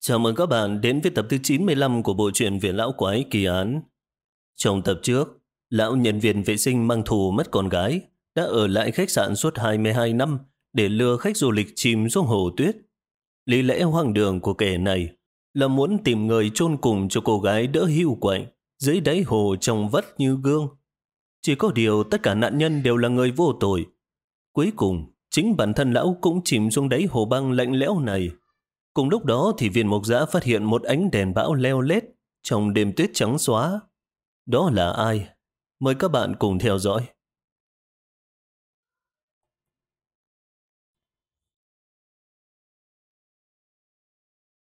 Chào mừng các bạn đến với tập thứ 95 của bộ truyện Viện Lão Quái Kỳ Án. Trong tập trước, lão nhân viên vệ sinh mang thù mất con gái đã ở lại khách sạn suốt 22 năm để lừa khách du lịch chìm xuống hồ tuyết. Lý lẽ hoang đường của kẻ này là muốn tìm người chôn cùng cho cô gái đỡ hưu quạnh dưới đáy hồ trong vắt như gương. Chỉ có điều tất cả nạn nhân đều là người vô tội. Cuối cùng, chính bản thân lão cũng chìm xuống đáy hồ băng lạnh lẽo này. Cùng lúc đó thì viên mục giã phát hiện một ánh đèn bão leo lết trong đêm tuyết trắng xóa. Đó là ai? Mời các bạn cùng theo dõi.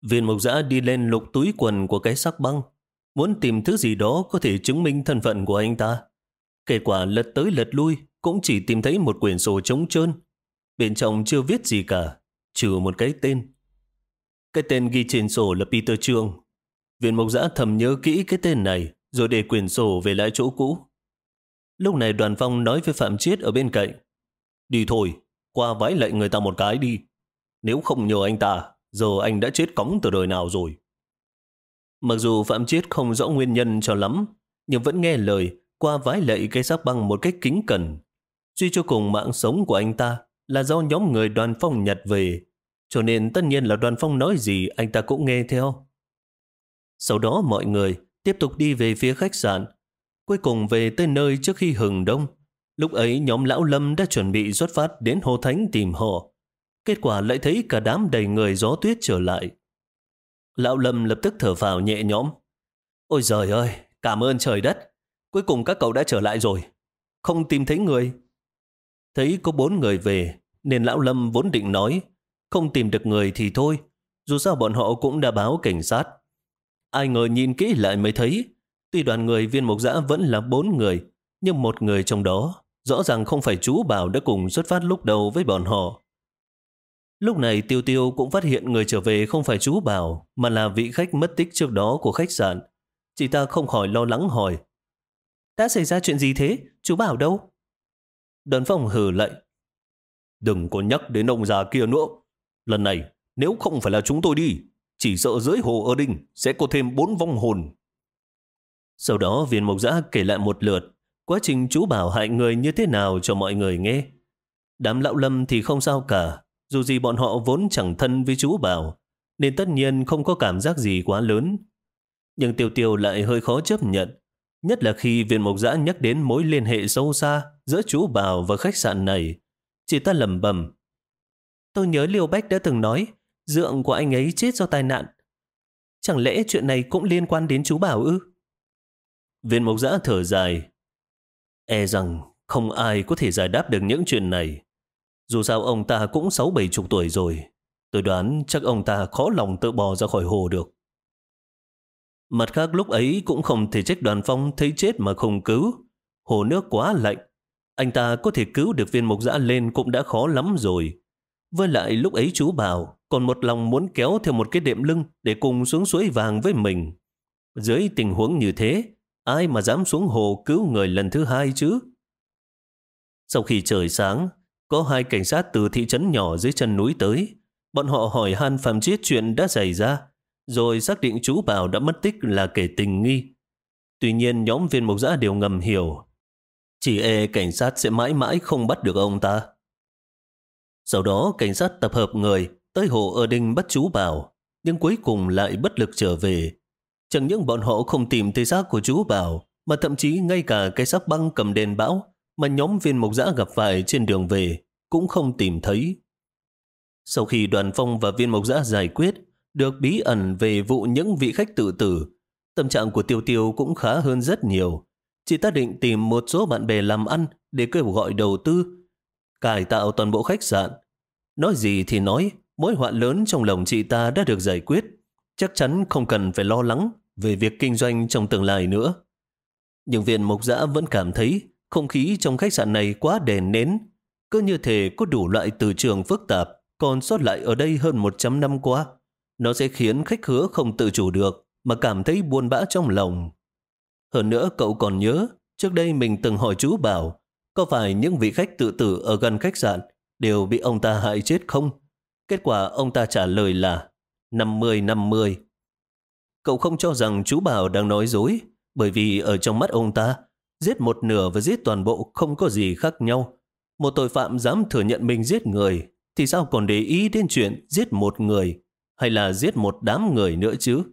Viên mục giã đi lên lục túi quần của cái sắc băng, muốn tìm thứ gì đó có thể chứng minh thân phận của anh ta. Kết quả lật tới lật lui cũng chỉ tìm thấy một quyển sổ trống trơn. Bên trong chưa viết gì cả, trừ một cái tên. Cái tên ghi trên sổ là Peter Trương. Viên mộc giã thầm nhớ kỹ cái tên này, rồi để quyển sổ về lại chỗ cũ. Lúc này đoàn phong nói với Phạm Chiết ở bên cạnh. Đi thôi, qua vái lệnh người ta một cái đi. Nếu không nhờ anh ta, giờ anh đã chết cống từ đời nào rồi. Mặc dù Phạm Chiết không rõ nguyên nhân cho lắm, nhưng vẫn nghe lời qua vái lệ cây sắc băng một cách kính cẩn. Suy cho cùng mạng sống của anh ta là do nhóm người đoàn phong nhặt về cho nên tất nhiên là đoàn phong nói gì anh ta cũng nghe theo. Sau đó mọi người tiếp tục đi về phía khách sạn, cuối cùng về tới nơi trước khi hừng đông. Lúc ấy nhóm lão lâm đã chuẩn bị xuất phát đến Hồ Thánh tìm họ. Kết quả lại thấy cả đám đầy người gió tuyết trở lại. Lão lâm lập tức thở vào nhẹ nhõm. Ôi giời ơi, cảm ơn trời đất. Cuối cùng các cậu đã trở lại rồi. Không tìm thấy người. Thấy có bốn người về, nên lão lâm vốn định nói không tìm được người thì thôi, dù sao bọn họ cũng đã báo cảnh sát. Ai ngờ nhìn kỹ lại mới thấy, tuy đoàn người viên mục giã vẫn là bốn người, nhưng một người trong đó rõ ràng không phải chú Bảo đã cùng xuất phát lúc đầu với bọn họ. Lúc này Tiêu Tiêu cũng phát hiện người trở về không phải chú Bảo, mà là vị khách mất tích trước đó của khách sạn. Chị ta không khỏi lo lắng hỏi. Đã xảy ra chuyện gì thế? Chú Bảo đâu? Đoàn phòng hử lại. Đừng có nhắc đến ông già kia nữa. Lần này, nếu không phải là chúng tôi đi, chỉ sợ dưới hồ ơ đinh sẽ có thêm bốn vong hồn. Sau đó viên mộc giã kể lại một lượt quá trình chú bảo hại người như thế nào cho mọi người nghe. Đám lão lâm thì không sao cả, dù gì bọn họ vốn chẳng thân với chú bảo, nên tất nhiên không có cảm giác gì quá lớn. Nhưng tiêu tiêu lại hơi khó chấp nhận, nhất là khi viên mộc giã nhắc đến mối liên hệ sâu xa giữa chú bảo và khách sạn này. Chỉ ta lầm bầm, Tôi nhớ Liêu Bách đã từng nói, dượng của anh ấy chết do tai nạn. Chẳng lẽ chuyện này cũng liên quan đến chú Bảo ư? Viên mộc giã thở dài. E rằng không ai có thể giải đáp được những chuyện này. Dù sao ông ta cũng sáu bảy chục tuổi rồi. Tôi đoán chắc ông ta khó lòng tự bò ra khỏi hồ được. Mặt khác lúc ấy cũng không thể trách đoàn phong thấy chết mà không cứu. Hồ nước quá lạnh. Anh ta có thể cứu được viên mộc dã lên cũng đã khó lắm rồi. Với lại lúc ấy chú bảo còn một lòng muốn kéo theo một cái đệm lưng để cùng xuống suối vàng với mình. Dưới tình huống như thế, ai mà dám xuống hồ cứu người lần thứ hai chứ? Sau khi trời sáng, có hai cảnh sát từ thị trấn nhỏ dưới chân núi tới. Bọn họ hỏi Han Phạm Chiết chuyện đã xảy ra, rồi xác định chú Bảo đã mất tích là kẻ tình nghi. Tuy nhiên nhóm viên mục giã đều ngầm hiểu. Chỉ e cảnh sát sẽ mãi mãi không bắt được ông ta. Sau đó cảnh sát tập hợp người tới hộ ở đinh bắt chú Bảo, nhưng cuối cùng lại bất lực trở về. Chẳng những bọn họ không tìm thấy xác của chú Bảo, mà thậm chí ngay cả cái xác băng cầm đèn bão mà nhóm viên mộc dã gặp phải trên đường về cũng không tìm thấy. Sau khi đoàn phong và viên mộc dã giải quyết, được bí ẩn về vụ những vị khách tự tử, tâm trạng của Tiêu Tiêu cũng khá hơn rất nhiều. Chị ta định tìm một số bạn bè làm ăn để kêu gọi đầu tư, cải tạo toàn bộ khách sạn. Nói gì thì nói, mối họa lớn trong lòng chị ta đã được giải quyết. Chắc chắn không cần phải lo lắng về việc kinh doanh trong tương lai nữa. Nhưng viên mục giã vẫn cảm thấy không khí trong khách sạn này quá đèn nến. Cứ như thể có đủ loại từ trường phức tạp còn sót lại ở đây hơn 100 năm qua. Nó sẽ khiến khách hứa không tự chủ được mà cảm thấy buồn bã trong lòng. Hơn nữa cậu còn nhớ trước đây mình từng hỏi chú Bảo có phải những vị khách tự tử ở gần khách sạn đều bị ông ta hại chết không? Kết quả ông ta trả lời là 50-50. Cậu không cho rằng chú Bảo đang nói dối, bởi vì ở trong mắt ông ta, giết một nửa và giết toàn bộ không có gì khác nhau. Một tội phạm dám thừa nhận mình giết người, thì sao còn để ý đến chuyện giết một người, hay là giết một đám người nữa chứ?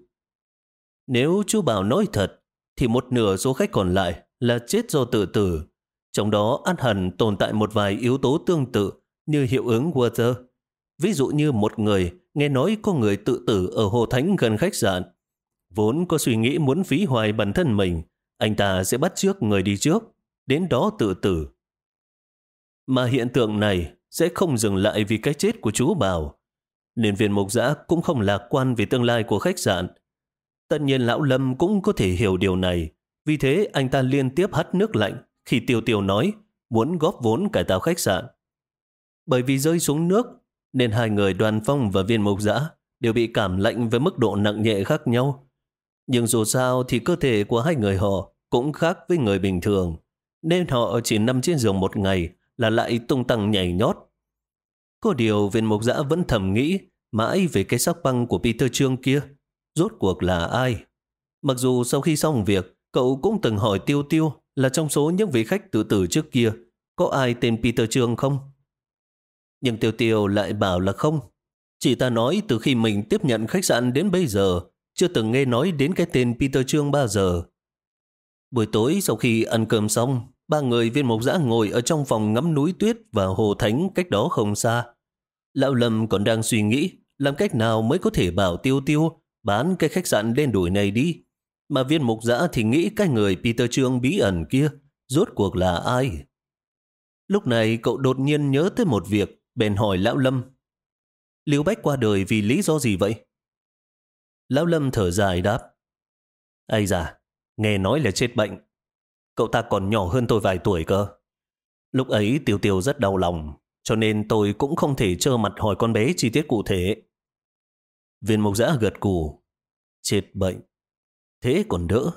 Nếu chú Bảo nói thật, thì một nửa số khách còn lại là chết do tự tử. Trong đó át hẳn tồn tại một vài yếu tố tương tự như hiệu ứng Water. Ví dụ như một người nghe nói có người tự tử ở Hồ Thánh gần khách sạn. Vốn có suy nghĩ muốn phí hoài bản thân mình, anh ta sẽ bắt trước người đi trước, đến đó tự tử. Mà hiện tượng này sẽ không dừng lại vì cái chết của chú Bảo. Nên viên mục giã cũng không lạc quan về tương lai của khách sạn. Tất nhiên Lão Lâm cũng có thể hiểu điều này, vì thế anh ta liên tiếp hắt nước lạnh khi Tiêu Tiêu nói muốn góp vốn cải tạo khách sạn. Bởi vì rơi xuống nước, nên hai người đoàn phong và viên mục giã đều bị cảm lạnh với mức độ nặng nhẹ khác nhau. Nhưng dù sao thì cơ thể của hai người họ cũng khác với người bình thường, nên họ chỉ nằm trên giường một ngày là lại tung tăng nhảy nhót. Có điều viên mục giã vẫn thầm nghĩ mãi về cái sắc băng của Peter Trương kia. Rốt cuộc là ai? Mặc dù sau khi xong việc, cậu cũng từng hỏi Tiêu Tiêu là trong số những vị khách tự tử trước kia, có ai tên Peter Trương không? Nhưng Tiêu Tiêu lại bảo là không. Chị ta nói từ khi mình tiếp nhận khách sạn đến bây giờ, chưa từng nghe nói đến cái tên Peter Trương bao giờ. Buổi tối sau khi ăn cơm xong, ba người viên mộc giã ngồi ở trong phòng ngắm núi tuyết và hồ thánh cách đó không xa. Lão Lâm còn đang suy nghĩ làm cách nào mới có thể bảo Tiêu Tiêu bán cái khách sạn đen đuổi này đi. Mà viên mục giã thì nghĩ cái người Peter Trương bí ẩn kia rốt cuộc là ai. Lúc này cậu đột nhiên nhớ tới một việc, bèn hỏi Lão Lâm. Liêu Bách qua đời vì lý do gì vậy? Lão Lâm thở dài đáp. Ây da, nghe nói là chết bệnh. Cậu ta còn nhỏ hơn tôi vài tuổi cơ. Lúc ấy tiểu tiểu rất đau lòng, cho nên tôi cũng không thể trơ mặt hỏi con bé chi tiết cụ thể. Viên mộc giã gật cù. Chết bệnh. Thế còn đỡ.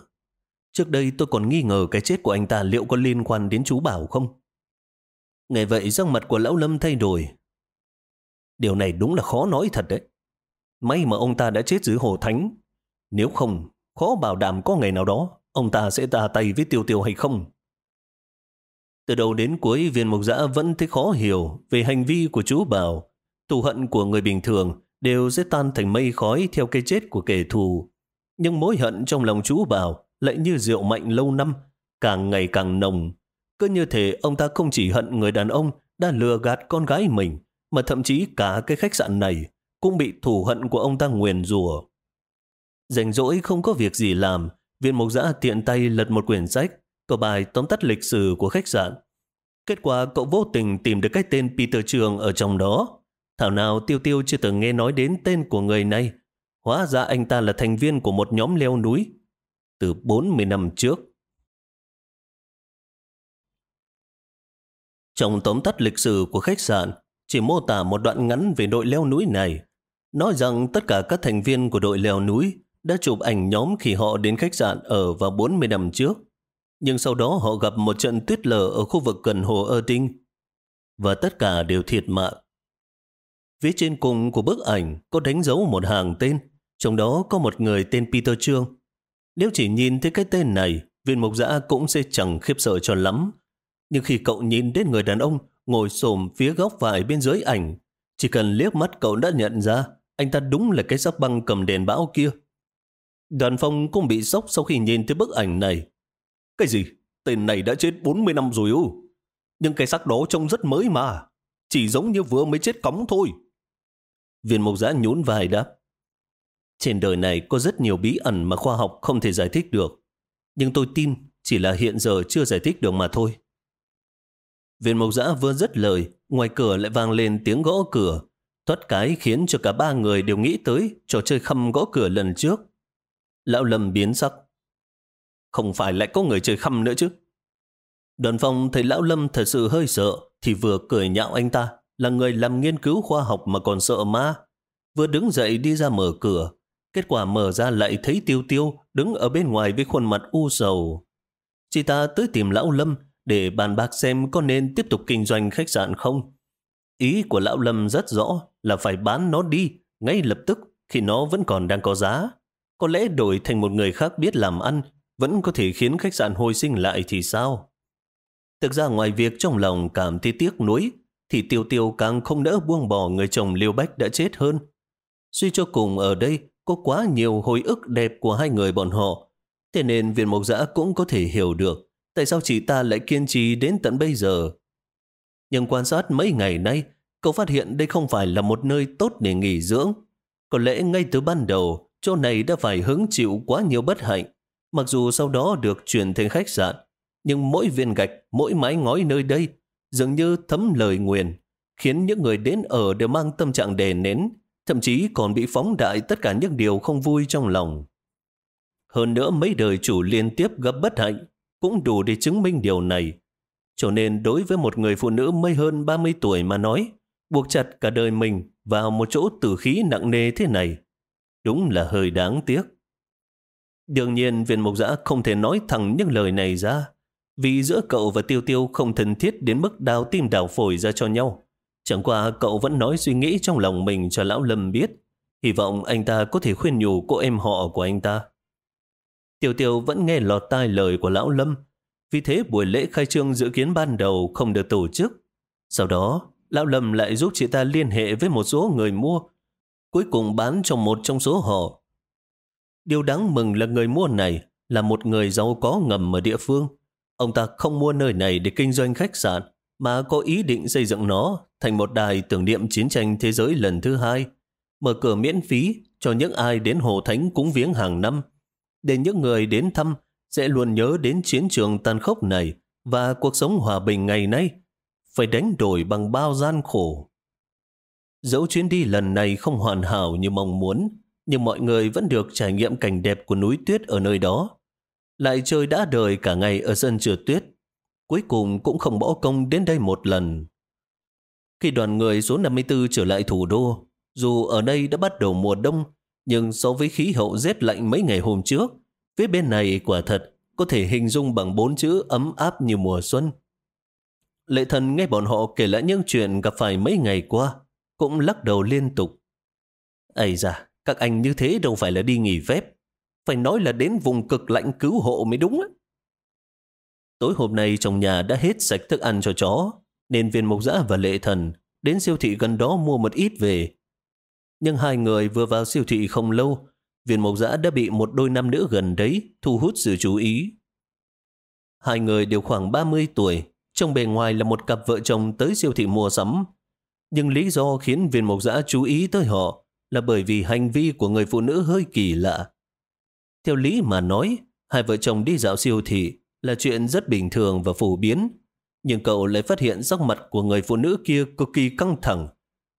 Trước đây tôi còn nghi ngờ cái chết của anh ta liệu có liên quan đến chú Bảo không? Ngày vậy răng mặt của lão Lâm thay đổi. Điều này đúng là khó nói thật đấy. May mà ông ta đã chết dưới hồ thánh. Nếu không, khó bảo đảm có ngày nào đó ông ta sẽ tà tay với tiêu tiêu hay không. Từ đầu đến cuối, viên mục giã vẫn thấy khó hiểu về hành vi của chú Bảo. Thù hận của người bình thường đều sẽ tan thành mây khói theo cái chết của kẻ thù. Nhưng mối hận trong lòng chú Bảo lại như rượu mạnh lâu năm, càng ngày càng nồng. Cứ như thế ông ta không chỉ hận người đàn ông đã lừa gạt con gái mình, mà thậm chí cả cái khách sạn này cũng bị thù hận của ông ta nguyền rủa. Rảnh rỗi không có việc gì làm, viên mục giã tiện tay lật một quyển sách, có bài tóm tắt lịch sử của khách sạn. Kết quả cậu vô tình tìm được cái tên Peter Trường ở trong đó. Thảo nào Tiêu Tiêu chưa từng nghe nói đến tên của người này. Hóa ra anh ta là thành viên của một nhóm leo núi từ 40 năm trước. Trong tóm tắt lịch sử của khách sạn, chỉ mô tả một đoạn ngắn về đội leo núi này, nói rằng tất cả các thành viên của đội leo núi đã chụp ảnh nhóm khi họ đến khách sạn ở vào 40 năm trước. Nhưng sau đó họ gặp một trận tuyết lở ở khu vực gần hồ Ơ Tinh, và tất cả đều thiệt mạng. Phía trên cùng của bức ảnh có đánh dấu một hàng tên, trong đó có một người tên Peter Trương. Nếu chỉ nhìn thấy cái tên này, viên mục giã cũng sẽ chẳng khiếp sợ cho lắm. Nhưng khi cậu nhìn đến người đàn ông ngồi xổm phía góc vải bên dưới ảnh, chỉ cần liếc mắt cậu đã nhận ra anh ta đúng là cái sắc băng cầm đèn bão kia. Đoàn phong cũng bị sốc sau khi nhìn thấy bức ảnh này. Cái gì? Tên này đã chết 40 năm rồi ư? Nhưng cái sắc đó trông rất mới mà. Chỉ giống như vừa mới chết cống thôi. Viên mục giã nhún vai đáp. Trên đời này có rất nhiều bí ẩn mà khoa học không thể giải thích được. Nhưng tôi tin chỉ là hiện giờ chưa giải thích được mà thôi. Viên mộc giã vừa dứt lời, ngoài cửa lại vang lên tiếng gõ cửa. Thoát cái khiến cho cả ba người đều nghĩ tới trò chơi khăm gõ cửa lần trước. Lão Lâm biến sắc. Không phải lại có người chơi khăm nữa chứ. Đoàn phong thấy Lão Lâm thật sự hơi sợ thì vừa cười nhạo anh ta là người làm nghiên cứu khoa học mà còn sợ ma. Vừa đứng dậy đi ra mở cửa. Kết quả mở ra lại thấy Tiêu Tiêu đứng ở bên ngoài với khuôn mặt u sầu. Chị ta tới tìm Lão Lâm để bàn bạc xem có nên tiếp tục kinh doanh khách sạn không. Ý của Lão Lâm rất rõ là phải bán nó đi ngay lập tức khi nó vẫn còn đang có giá. Có lẽ đổi thành một người khác biết làm ăn vẫn có thể khiến khách sạn hồi sinh lại thì sao? Thực ra ngoài việc trong lòng cảm thấy tiếc nuối, thì tiêu tiêu càng không đỡ buông bỏ người chồng liêu bách đã chết hơn. Suy cho cùng ở đây có quá nhiều hồi ức đẹp của hai người bọn họ, thế nên viện mộc giã cũng có thể hiểu được tại sao chị ta lại kiên trì đến tận bây giờ. Nhưng quan sát mấy ngày nay, cậu phát hiện đây không phải là một nơi tốt để nghỉ dưỡng. Có lẽ ngay từ ban đầu, chỗ này đã phải hứng chịu quá nhiều bất hạnh. Mặc dù sau đó được chuyển thành khách sạn, nhưng mỗi viên gạch, mỗi mái ngói nơi đây dường như thấm lời nguyền, khiến những người đến ở đều mang tâm trạng đè nén, thậm chí còn bị phóng đại tất cả những điều không vui trong lòng. Hơn nữa mấy đời chủ liên tiếp gặp bất hạnh cũng đủ để chứng minh điều này. Cho nên đối với một người phụ nữ mới hơn 30 tuổi mà nói, buộc chặt cả đời mình vào một chỗ tử khí nặng nề thế này, đúng là hơi đáng tiếc. Đương nhiên viên mục giã không thể nói thẳng những lời này ra, vì giữa cậu và Tiêu Tiêu không thân thiết đến mức đào tim đào phổi ra cho nhau. Chẳng qua cậu vẫn nói suy nghĩ trong lòng mình cho Lão Lâm biết, hy vọng anh ta có thể khuyên nhủ cô em họ của anh ta. Tiêu Tiêu vẫn nghe lọt tai lời của Lão Lâm, vì thế buổi lễ khai trương dự kiến ban đầu không được tổ chức. Sau đó, Lão Lâm lại giúp chị ta liên hệ với một số người mua, cuối cùng bán cho một trong số họ. Điều đáng mừng là người mua này là một người giàu có ngầm ở địa phương. Ông ta không mua nơi này để kinh doanh khách sạn, mà có ý định xây dựng nó thành một đài tưởng niệm chiến tranh thế giới lần thứ hai, mở cửa miễn phí cho những ai đến Hồ Thánh cúng viếng hàng năm, để những người đến thăm sẽ luôn nhớ đến chiến trường tàn khốc này và cuộc sống hòa bình ngày nay, phải đánh đổi bằng bao gian khổ. Dẫu chuyến đi lần này không hoàn hảo như mong muốn, nhưng mọi người vẫn được trải nghiệm cảnh đẹp của núi tuyết ở nơi đó. Lại chơi đã đời cả ngày ở sân trượt tuyết, cuối cùng cũng không bỏ công đến đây một lần. Khi đoàn người số 54 trở lại thủ đô, dù ở đây đã bắt đầu mùa đông, nhưng so với khí hậu rét lạnh mấy ngày hôm trước, phía bên này quả thật có thể hình dung bằng bốn chữ ấm áp như mùa xuân. Lệ thần nghe bọn họ kể lại những chuyện gặp phải mấy ngày qua, cũng lắc đầu liên tục. Ây da, các anh như thế đâu phải là đi nghỉ phép, phải nói là đến vùng cực lạnh cứu hộ mới đúng. Tối hôm nay trong nhà đã hết sạch thức ăn cho chó, nên viên mục giã và lệ thần đến siêu thị gần đó mua một ít về. Nhưng hai người vừa vào siêu thị không lâu, viên Mộc giã đã bị một đôi nam nữ gần đấy thu hút sự chú ý. Hai người đều khoảng 30 tuổi, trong bề ngoài là một cặp vợ chồng tới siêu thị mua sắm. Nhưng lý do khiến viên Mộc giã chú ý tới họ là bởi vì hành vi của người phụ nữ hơi kỳ lạ. Theo lý mà nói, hai vợ chồng đi dạo siêu thị là chuyện rất bình thường và phổ biến. Nhưng cậu lại phát hiện sắc mặt của người phụ nữ kia cực kỳ căng thẳng.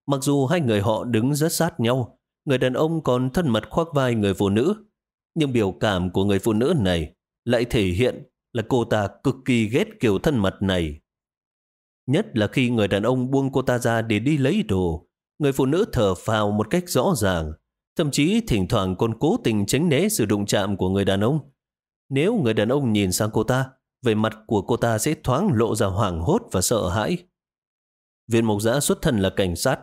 Mặc dù hai người họ đứng rất sát nhau, người đàn ông còn thân mật khoác vai người phụ nữ. Nhưng biểu cảm của người phụ nữ này lại thể hiện là cô ta cực kỳ ghét kiểu thân mật này. Nhất là khi người đàn ông buông cô ta ra để đi lấy đồ, người phụ nữ thở phào một cách rõ ràng, thậm chí thỉnh thoảng còn cố tình tránh né sự đụng chạm của người đàn ông. Nếu người đàn ông nhìn sang cô ta, về mặt của cô ta sẽ thoáng lộ ra hoảng hốt và sợ hãi. Viên mộc giã xuất thân là cảnh sát.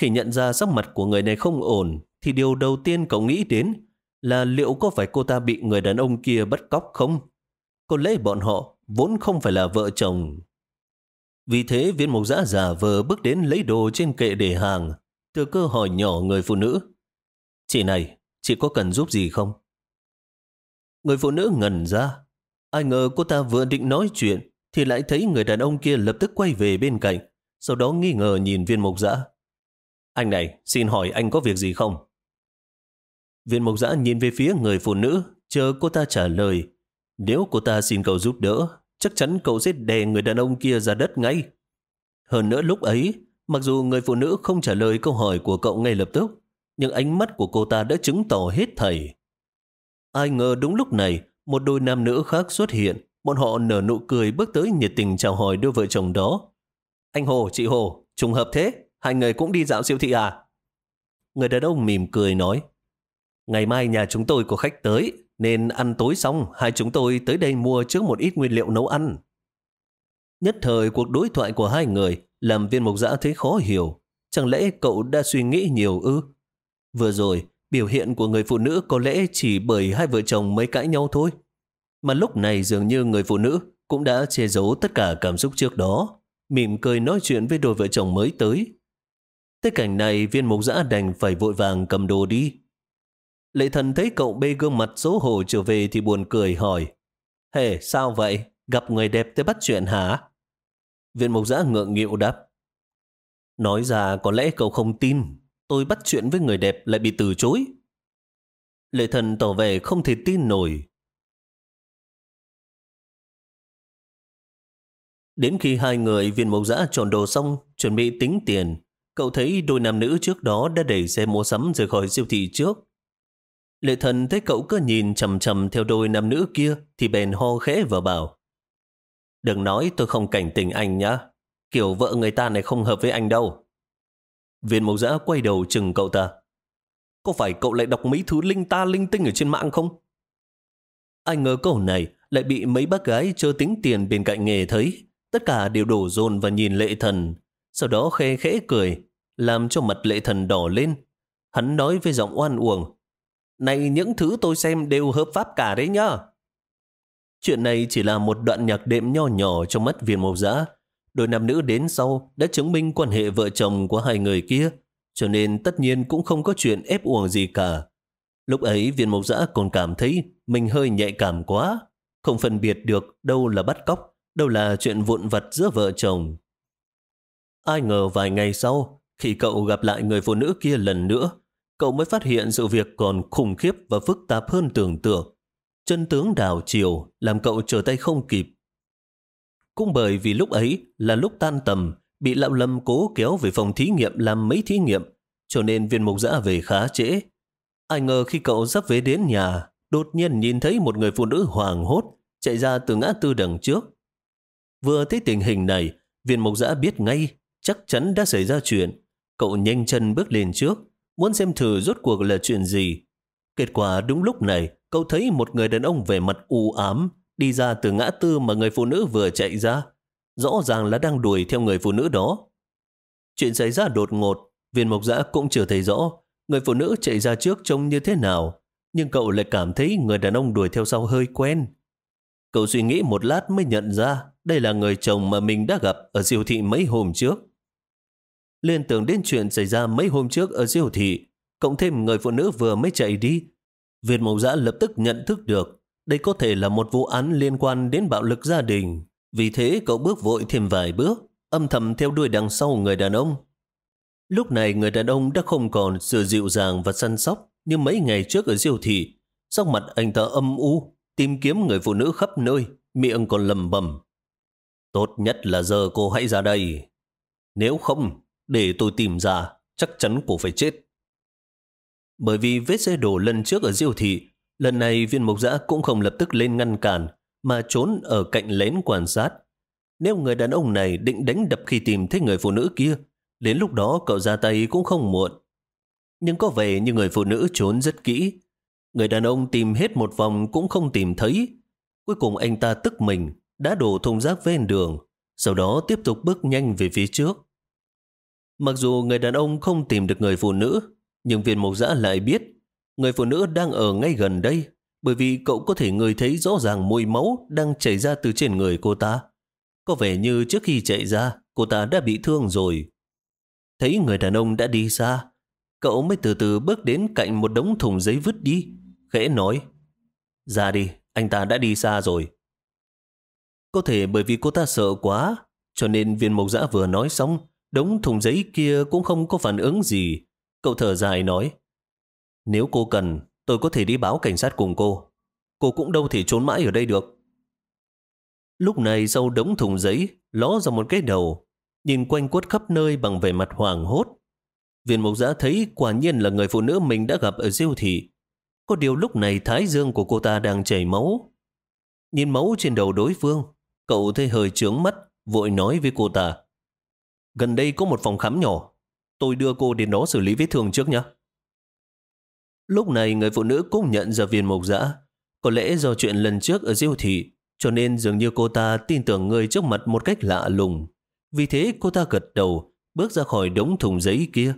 Khi nhận ra sắc mặt của người này không ổn, thì điều đầu tiên cậu nghĩ đến là liệu có phải cô ta bị người đàn ông kia bắt cóc không? Có lẽ bọn họ vốn không phải là vợ chồng. Vì thế viên mộc giã giả vờ bước đến lấy đồ trên kệ để hàng, từ cơ hỏi nhỏ người phụ nữ. Chị này, chị có cần giúp gì không? Người phụ nữ ngẩn ra. Ai ngờ cô ta vừa định nói chuyện, thì lại thấy người đàn ông kia lập tức quay về bên cạnh, sau đó nghi ngờ nhìn viên mộc dã. Anh này, xin hỏi anh có việc gì không? Viên mộc dã nhìn về phía người phụ nữ, chờ cô ta trả lời. Nếu cô ta xin cậu giúp đỡ, chắc chắn cậu sẽ đè người đàn ông kia ra đất ngay. Hơn nữa lúc ấy, mặc dù người phụ nữ không trả lời câu hỏi của cậu ngay lập tức, nhưng ánh mắt của cô ta đã chứng tỏ hết thầy. Ai ngờ đúng lúc này, một đôi nam nữ khác xuất hiện, bọn họ nở nụ cười bước tới nhiệt tình chào hỏi đôi vợ chồng đó. Anh Hồ, chị Hồ, trùng hợp thế, hai người cũng đi dạo siêu thị à? Người đàn ông mỉm cười nói, ngày mai nhà chúng tôi có khách tới, nên ăn tối xong hai chúng tôi tới đây mua trước một ít nguyên liệu nấu ăn. Nhất thời cuộc đối thoại của hai người làm viên mục giã thấy khó hiểu. Chẳng lẽ cậu đã suy nghĩ nhiều ư? Vừa rồi, Biểu hiện của người phụ nữ có lẽ chỉ bởi hai vợ chồng mới cãi nhau thôi. Mà lúc này dường như người phụ nữ cũng đã che giấu tất cả cảm xúc trước đó, mỉm cười nói chuyện với đôi vợ chồng mới tới. Tới cảnh này viên mục giã đành phải vội vàng cầm đồ đi. Lệ thần thấy cậu bê gương mặt xấu hổ trở về thì buồn cười hỏi. Hề, hey, sao vậy? Gặp người đẹp tới bắt chuyện hả? Viên mục giã ngượng nghịu đáp. Nói ra có lẽ cậu không tin. Tôi bắt chuyện với người đẹp lại bị từ chối. Lệ thần tỏ vẻ không thể tin nổi. Đến khi hai người viên mộc giã tròn đồ xong, chuẩn bị tính tiền, cậu thấy đôi nam nữ trước đó đã đẩy xe mua sắm rời khỏi siêu thị trước. Lệ thần thấy cậu cứ nhìn chầm chầm theo đôi nam nữ kia thì bèn ho khẽ và bảo Đừng nói tôi không cảnh tình anh nhá. Kiểu vợ người ta này không hợp với anh đâu. Viên mộc giã quay đầu chừng cậu ta. Có phải cậu lại đọc mấy thứ linh ta linh tinh ở trên mạng không? Anh ngờ câu này lại bị mấy bác gái chơi tính tiền bên cạnh nghề thấy. Tất cả đều đổ dồn và nhìn lệ thần. Sau đó khe khẽ cười, làm cho mặt lệ thần đỏ lên. Hắn nói với giọng oan uổng. Này những thứ tôi xem đều hợp pháp cả đấy nhá. Chuyện này chỉ là một đoạn nhạc đệm nho nhỏ trong mắt viên mộc giã. Đôi nam nữ đến sau đã chứng minh quan hệ vợ chồng của hai người kia, cho nên tất nhiên cũng không có chuyện ép uổng gì cả. Lúc ấy viên mộc giã còn cảm thấy mình hơi nhạy cảm quá, không phân biệt được đâu là bắt cóc, đâu là chuyện vụn vặt giữa vợ chồng. Ai ngờ vài ngày sau, khi cậu gặp lại người phụ nữ kia lần nữa, cậu mới phát hiện sự việc còn khủng khiếp và phức tạp hơn tưởng tượng. Chân tướng đảo chiều làm cậu trở tay không kịp. Cũng bởi vì lúc ấy là lúc tan tầm, bị lão lâm cố kéo về phòng thí nghiệm làm mấy thí nghiệm, cho nên viên mục giã về khá trễ. Ai ngờ khi cậu sắp về đến nhà, đột nhiên nhìn thấy một người phụ nữ hoàng hốt chạy ra từ ngã tư đằng trước. Vừa thấy tình hình này, viên mục giã biết ngay chắc chắn đã xảy ra chuyện. Cậu nhanh chân bước lên trước, muốn xem thử rốt cuộc là chuyện gì. Kết quả đúng lúc này, cậu thấy một người đàn ông về mặt u ám đi ra từ ngã tư mà người phụ nữ vừa chạy ra. Rõ ràng là đang đuổi theo người phụ nữ đó. Chuyện xảy ra đột ngột, viên mộc giã cũng chưa thấy rõ người phụ nữ chạy ra trước trông như thế nào, nhưng cậu lại cảm thấy người đàn ông đuổi theo sau hơi quen. Cậu suy nghĩ một lát mới nhận ra đây là người chồng mà mình đã gặp ở siêu thị mấy hôm trước. Liên tưởng đến chuyện xảy ra mấy hôm trước ở siêu thị, cộng thêm người phụ nữ vừa mới chạy đi. Việt Mộc Giã lập tức nhận thức được đây có thể là một vụ án liên quan đến bạo lực gia đình. Vì thế cậu bước vội thêm vài bước, âm thầm theo đuôi đằng sau người đàn ông. Lúc này người đàn ông đã không còn sự dịu dàng và săn sóc như mấy ngày trước ở siêu thị. Sắc mặt anh ta âm u, tìm kiếm người phụ nữ khắp nơi, miệng còn lầm bầm. Tốt nhất là giờ cô hãy ra đây. Nếu không, để tôi tìm ra, chắc chắn cô phải chết. Bởi vì vết xe đổ lần trước ở diêu thị, lần này viên mộc giã cũng không lập tức lên ngăn cản, mà trốn ở cạnh lén quan sát. Nếu người đàn ông này định đánh đập khi tìm thấy người phụ nữ kia, đến lúc đó cậu ra tay cũng không muộn. Nhưng có vẻ như người phụ nữ trốn rất kỹ. Người đàn ông tìm hết một vòng cũng không tìm thấy. Cuối cùng anh ta tức mình, đã đổ thùng rác ven đường, sau đó tiếp tục bước nhanh về phía trước. Mặc dù người đàn ông không tìm được người phụ nữ, nhưng viên mộc giã lại biết người phụ nữ đang ở ngay gần đây bởi vì cậu có thể ngửi thấy rõ ràng mùi máu đang chảy ra từ trên người cô ta. Có vẻ như trước khi chạy ra, cô ta đã bị thương rồi. Thấy người đàn ông đã đi xa, cậu mới từ từ bước đến cạnh một đống thùng giấy vứt đi, khẽ nói, ra đi, anh ta đã đi xa rồi. Có thể bởi vì cô ta sợ quá, cho nên viên mộc giã vừa nói xong, đống thùng giấy kia cũng không có phản ứng gì. Cậu thở dài nói, nếu cô cần, tôi có thể đi báo cảnh sát cùng cô. Cô cũng đâu thể trốn mãi ở đây được. Lúc này sau đống thùng giấy, ló ra một cái đầu, nhìn quanh quất khắp nơi bằng vẻ mặt hoàng hốt. Viên mộc giã thấy quả nhiên là người phụ nữ mình đã gặp ở siêu thị. Có điều lúc này thái dương của cô ta đang chảy máu. Nhìn máu trên đầu đối phương, cậu thấy hơi trướng mắt, vội nói với cô ta. Gần đây có một phòng khám nhỏ, tôi đưa cô đến đó xử lý vết thương trước nhé. Lúc này người phụ nữ cũng nhận ra viên mộc dã. Có lẽ do chuyện lần trước ở diêu thị, cho nên dường như cô ta tin tưởng người trước mặt một cách lạ lùng. Vì thế cô ta gật đầu, bước ra khỏi đống thùng giấy kia.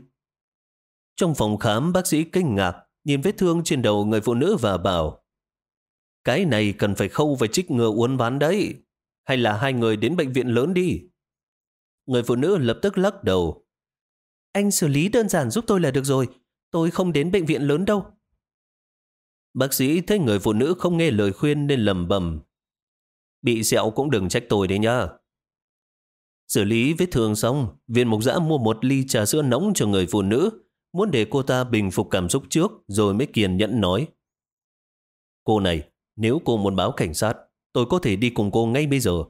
Trong phòng khám, bác sĩ kinh ngạc nhìn vết thương trên đầu người phụ nữ và bảo Cái này cần phải khâu và trích ngừa uốn ván đấy. Hay là hai người đến bệnh viện lớn đi. Người phụ nữ lập tức lắc đầu. Anh xử lý đơn giản giúp tôi là được rồi. Tôi không đến bệnh viện lớn đâu. Bác sĩ thấy người phụ nữ không nghe lời khuyên nên lầm bầm. Bị sẹo cũng đừng trách tôi đấy nhá. Xử lý vết thương xong, viên mục giã mua một ly trà sữa nóng cho người phụ nữ, muốn để cô ta bình phục cảm xúc trước rồi mới kiên nhẫn nói. Cô này, nếu cô muốn báo cảnh sát, tôi có thể đi cùng cô ngay bây giờ.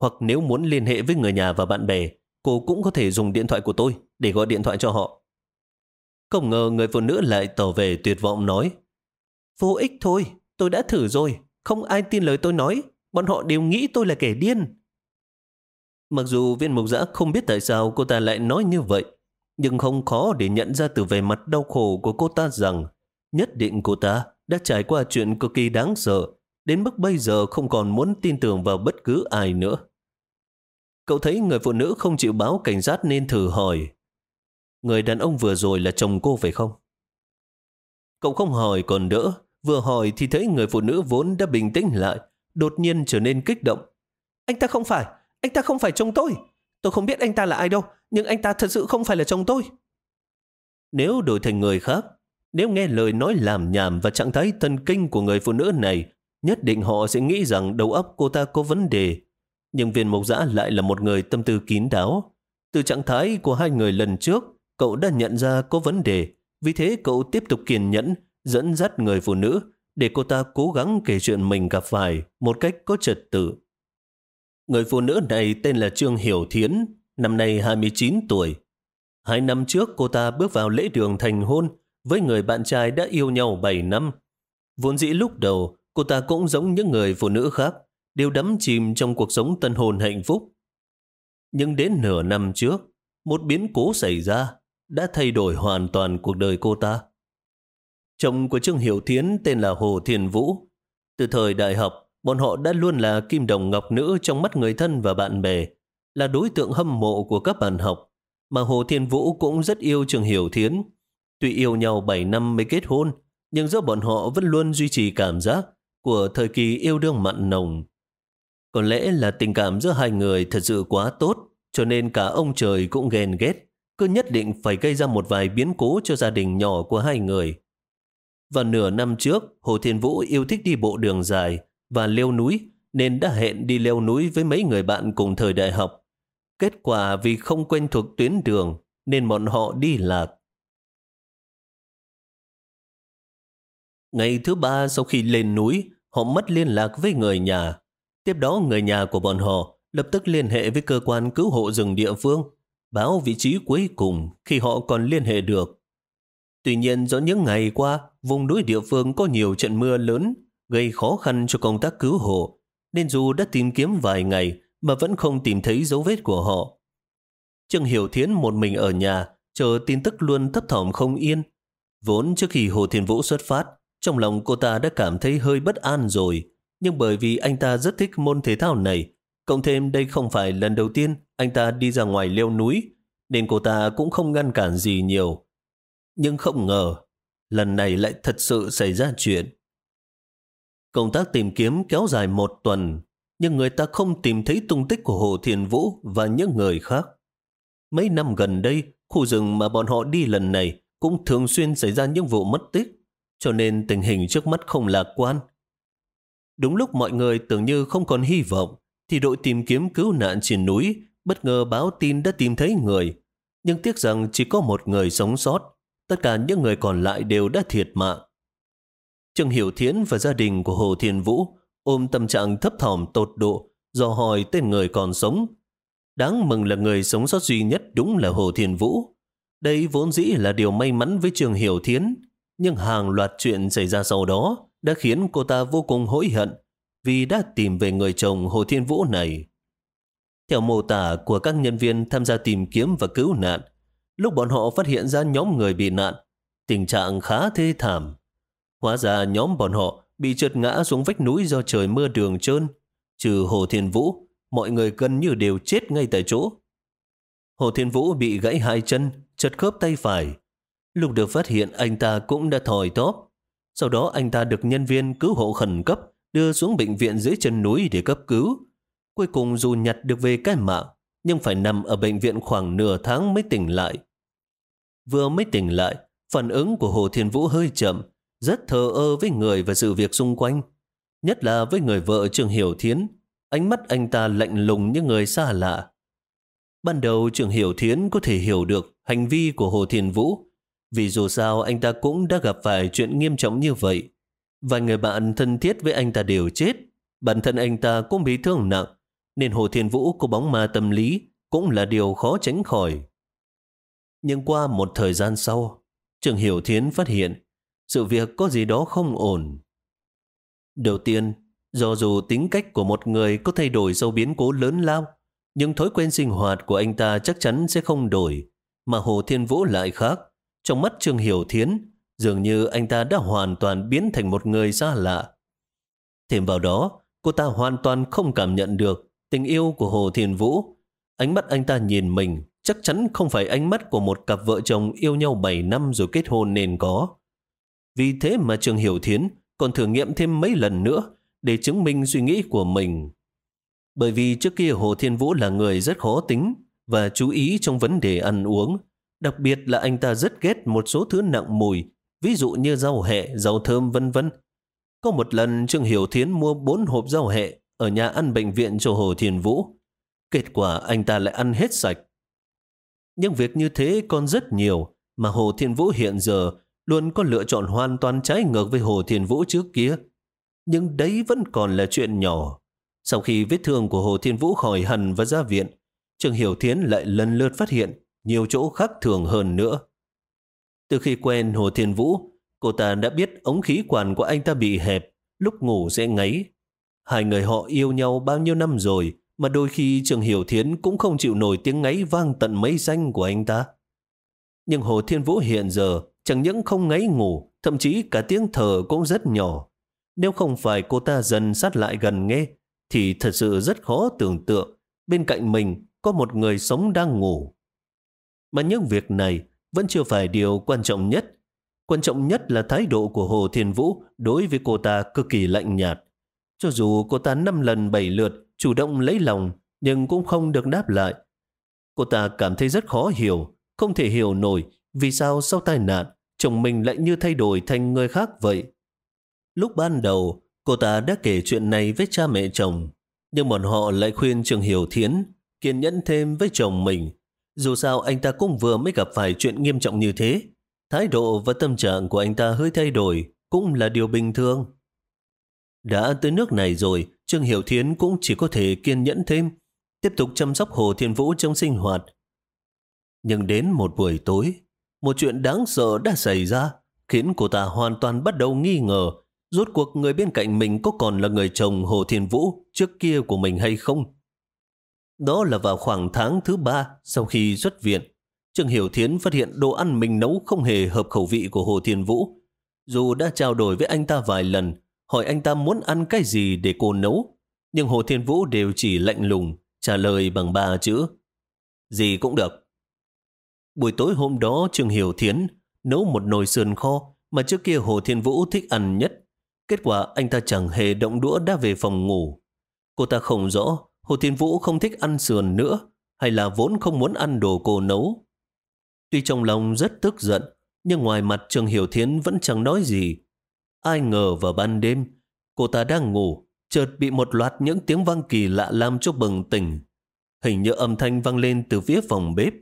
Hoặc nếu muốn liên hệ với người nhà và bạn bè, cô cũng có thể dùng điện thoại của tôi để gọi điện thoại cho họ. Không ngờ người phụ nữ lại tỏ về tuyệt vọng nói Vô ích thôi, tôi đã thử rồi, không ai tin lời tôi nói, bọn họ đều nghĩ tôi là kẻ điên. Mặc dù viên mục giã không biết tại sao cô ta lại nói như vậy, nhưng không khó để nhận ra từ vẻ mặt đau khổ của cô ta rằng nhất định cô ta đã trải qua chuyện cực kỳ đáng sợ, đến mức bây giờ không còn muốn tin tưởng vào bất cứ ai nữa. Cậu thấy người phụ nữ không chịu báo cảnh sát nên thử hỏi Người đàn ông vừa rồi là chồng cô phải không? Cậu không hỏi còn đỡ, vừa hỏi thì thấy người phụ nữ vốn đã bình tĩnh lại, đột nhiên trở nên kích động. Anh ta không phải, anh ta không phải chồng tôi. Tôi không biết anh ta là ai đâu, nhưng anh ta thật sự không phải là chồng tôi. Nếu đổi thành người khác, nếu nghe lời nói làm nhảm và trạng thái thần kinh của người phụ nữ này, nhất định họ sẽ nghĩ rằng đầu óc cô ta có vấn đề. Nhưng viên mộc giã lại là một người tâm tư kín đáo. Từ trạng thái của hai người lần trước, cậu đã nhận ra có vấn đề. Vì thế cậu tiếp tục kiên nhẫn, dẫn dắt người phụ nữ để cô ta cố gắng kể chuyện mình gặp phải một cách có trật tự. Người phụ nữ này tên là Trương Hiểu Thiến, năm nay 29 tuổi. Hai năm trước cô ta bước vào lễ đường thành hôn với người bạn trai đã yêu nhau 7 năm. Vốn dĩ lúc đầu, cô ta cũng giống những người phụ nữ khác, đều đắm chìm trong cuộc sống tân hồn hạnh phúc. Nhưng đến nửa năm trước, một biến cố xảy ra đã thay đổi hoàn toàn cuộc đời cô ta. Chồng của Trương Hiểu Thiến tên là Hồ Thiền Vũ. Từ thời đại học, bọn họ đã luôn là kim đồng ngọc nữ trong mắt người thân và bạn bè, là đối tượng hâm mộ của các bạn học. Mà Hồ Thiên Vũ cũng rất yêu Trương Hiểu Thiến. Tuy yêu nhau 7 năm mới kết hôn, nhưng giữa bọn họ vẫn luôn duy trì cảm giác của thời kỳ yêu đương mặn nồng. Có lẽ là tình cảm giữa hai người thật sự quá tốt, cho nên cả ông trời cũng ghen ghét, cứ nhất định phải gây ra một vài biến cố cho gia đình nhỏ của hai người. Và nửa năm trước, Hồ Thiên Vũ yêu thích đi bộ đường dài và leo núi, nên đã hẹn đi leo núi với mấy người bạn cùng thời đại học. Kết quả vì không quen thuộc tuyến đường, nên bọn họ đi lạc. Ngày thứ ba sau khi lên núi, họ mất liên lạc với người nhà. Tiếp đó người nhà của bọn họ lập tức liên hệ với cơ quan cứu hộ rừng địa phương, báo vị trí cuối cùng khi họ còn liên hệ được. Tuy nhiên do những ngày qua, vùng núi địa phương có nhiều trận mưa lớn, gây khó khăn cho công tác cứu hộ, nên dù đã tìm kiếm vài ngày mà vẫn không tìm thấy dấu vết của họ. Trương Hiểu Thiến một mình ở nhà, chờ tin tức luôn thấp thỏm không yên. Vốn trước khi Hồ Thiên Vũ xuất phát, trong lòng cô ta đã cảm thấy hơi bất an rồi, nhưng bởi vì anh ta rất thích môn thể thao này, cộng thêm đây không phải lần đầu tiên anh ta đi ra ngoài leo núi, nên cô ta cũng không ngăn cản gì nhiều. Nhưng không ngờ, lần này lại thật sự xảy ra chuyện. Công tác tìm kiếm kéo dài một tuần, nhưng người ta không tìm thấy tung tích của Hồ Thiền Vũ và những người khác. Mấy năm gần đây, khu rừng mà bọn họ đi lần này cũng thường xuyên xảy ra những vụ mất tích, cho nên tình hình trước mắt không lạc quan. Đúng lúc mọi người tưởng như không còn hy vọng, thì đội tìm kiếm cứu nạn trên núi bất ngờ báo tin đã tìm thấy người. Nhưng tiếc rằng chỉ có một người sống sót, tất cả những người còn lại đều đã thiệt mạng. Trương Hiểu Thiến và gia đình của Hồ Thiên Vũ ôm tâm trạng thấp thỏm tột độ do hỏi tên người còn sống. Đáng mừng là người sống sót duy nhất đúng là Hồ Thiên Vũ. Đây vốn dĩ là điều may mắn với Trương Hiểu Thiến, nhưng hàng loạt chuyện xảy ra sau đó đã khiến cô ta vô cùng hối hận vì đã tìm về người chồng Hồ Thiên Vũ này. Theo mô tả của các nhân viên tham gia tìm kiếm và cứu nạn, lúc bọn họ phát hiện ra nhóm người bị nạn, tình trạng khá thê thảm. Hóa ra nhóm bọn họ bị trượt ngã xuống vách núi do trời mưa đường trơn. Trừ Hồ Thiên Vũ, mọi người gần như đều chết ngay tại chỗ. Hồ Thiên Vũ bị gãy hai chân, chật khớp tay phải. Lúc được phát hiện anh ta cũng đã thòi tóp. Sau đó anh ta được nhân viên cứu hộ khẩn cấp đưa xuống bệnh viện dưới chân núi để cấp cứu. Cuối cùng dù nhặt được về cái mạng, nhưng phải nằm ở bệnh viện khoảng nửa tháng mới tỉnh lại. Vừa mới tỉnh lại, phản ứng của Hồ Thiên Vũ hơi chậm, rất thờ ơ với người và sự việc xung quanh. Nhất là với người vợ Trường Hiểu Thiến, ánh mắt anh ta lạnh lùng như người xa lạ. Ban đầu Trường Hiểu Thiến có thể hiểu được hành vi của Hồ Thiên Vũ, vì dù sao anh ta cũng đã gặp phải chuyện nghiêm trọng như vậy. Vài người bạn thân thiết với anh ta đều chết, bản thân anh ta cũng bị thương nặng, nên Hồ Thiên Vũ có bóng ma tâm lý cũng là điều khó tránh khỏi. Nhưng qua một thời gian sau, Trường Hiểu Thiến phát hiện sự việc có gì đó không ổn. Đầu tiên, do dù tính cách của một người có thay đổi sau biến cố lớn lao, nhưng thói quen sinh hoạt của anh ta chắc chắn sẽ không đổi, mà Hồ Thiên Vũ lại khác. Trong mắt Trương Hiểu Thiến, dường như anh ta đã hoàn toàn biến thành một người xa lạ. Thêm vào đó, cô ta hoàn toàn không cảm nhận được tình yêu của Hồ thiền Vũ. Ánh mắt anh ta nhìn mình chắc chắn không phải ánh mắt của một cặp vợ chồng yêu nhau 7 năm rồi kết hôn nên có. Vì thế mà Trương Hiểu Thiến còn thử nghiệm thêm mấy lần nữa để chứng minh suy nghĩ của mình. Bởi vì trước kia Hồ Thiên Vũ là người rất khó tính và chú ý trong vấn đề ăn uống. Đặc biệt là anh ta rất ghét một số thứ nặng mùi, ví dụ như rau hẹ, rau thơm vân vân. Có một lần Trương Hiểu Thiến mua bốn hộp rau hẹ ở nhà ăn bệnh viện cho Hồ Thiên Vũ. Kết quả anh ta lại ăn hết sạch. Nhưng việc như thế còn rất nhiều mà Hồ Thiên Vũ hiện giờ luôn có lựa chọn hoàn toàn trái ngược với Hồ Thiên Vũ trước kia. Nhưng đấy vẫn còn là chuyện nhỏ. Sau khi vết thương của Hồ Thiên Vũ khỏi hẳn và ra viện, Trương Hiểu Thiến lại lần lượt phát hiện nhiều chỗ khác thường hơn nữa. Từ khi quen Hồ Thiên Vũ, cô ta đã biết ống khí quản của anh ta bị hẹp, lúc ngủ sẽ ngáy. Hai người họ yêu nhau bao nhiêu năm rồi, mà đôi khi trường Hiểu Thiến cũng không chịu nổi tiếng ngáy vang tận mấy danh của anh ta. Nhưng Hồ Thiên Vũ hiện giờ chẳng những không ngáy ngủ, thậm chí cả tiếng thở cũng rất nhỏ. Nếu không phải cô ta dần sát lại gần nghe, thì thật sự rất khó tưởng tượng bên cạnh mình có một người sống đang ngủ. Mà những việc này vẫn chưa phải điều quan trọng nhất. Quan trọng nhất là thái độ của Hồ Thiên Vũ đối với cô ta cực kỳ lạnh nhạt. Cho dù cô ta năm lần bảy lượt chủ động lấy lòng nhưng cũng không được đáp lại. Cô ta cảm thấy rất khó hiểu, không thể hiểu nổi vì sao sau tai nạn chồng mình lại như thay đổi thành người khác vậy. Lúc ban đầu, cô ta đã kể chuyện này với cha mẹ chồng, nhưng bọn họ lại khuyên Trường Hiểu Thiến kiên nhẫn thêm với chồng mình. Dù sao anh ta cũng vừa mới gặp phải chuyện nghiêm trọng như thế. Thái độ và tâm trạng của anh ta hơi thay đổi cũng là điều bình thường. Đã tới nước này rồi, Trương Hiểu Thiến cũng chỉ có thể kiên nhẫn thêm, tiếp tục chăm sóc Hồ Thiên Vũ trong sinh hoạt. Nhưng đến một buổi tối, một chuyện đáng sợ đã xảy ra, khiến cô ta hoàn toàn bắt đầu nghi ngờ rốt cuộc người bên cạnh mình có còn là người chồng Hồ Thiên Vũ trước kia của mình hay không. Đó là vào khoảng tháng thứ ba sau khi xuất viện, Trương Hiểu Thiến phát hiện đồ ăn mình nấu không hề hợp khẩu vị của Hồ Thiên Vũ. Dù đã trao đổi với anh ta vài lần, hỏi anh ta muốn ăn cái gì để cô nấu, nhưng Hồ Thiên Vũ đều chỉ lạnh lùng, trả lời bằng ba chữ. Gì cũng được. Buổi tối hôm đó Trương Hiểu Thiến nấu một nồi sườn kho mà trước kia Hồ Thiên Vũ thích ăn nhất. Kết quả anh ta chẳng hề động đũa đã về phòng ngủ. Cô ta không rõ Hồ Thiên Vũ không thích ăn sườn nữa hay là vốn không muốn ăn đồ cô nấu. Tuy trong lòng rất tức giận nhưng ngoài mặt Trương Hiểu Thiến vẫn chẳng nói gì. Ai ngờ vào ban đêm cô ta đang ngủ chợt bị một loạt những tiếng vang kỳ lạ làm cho bừng tỉnh. Hình như âm thanh vang lên từ phía phòng bếp.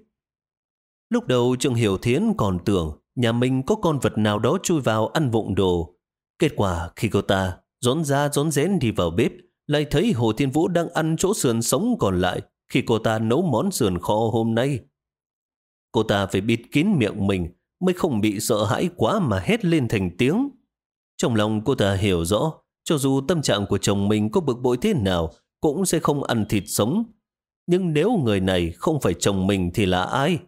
Lúc đầu Trương Hiểu Thiến còn tưởng nhà mình có con vật nào đó chui vào ăn vụng đồ. Kết quả khi cô ta rón ra rón rén đi vào bếp, lại thấy Hồ Thiên Vũ đang ăn chỗ sườn sống còn lại khi cô ta nấu món sườn kho hôm nay. Cô ta phải bịt kín miệng mình mới không bị sợ hãi quá mà hét lên thành tiếng. Trong lòng cô ta hiểu rõ, cho dù tâm trạng của chồng mình có bực bội thế nào, cũng sẽ không ăn thịt sống. Nhưng nếu người này không phải chồng mình thì là ai?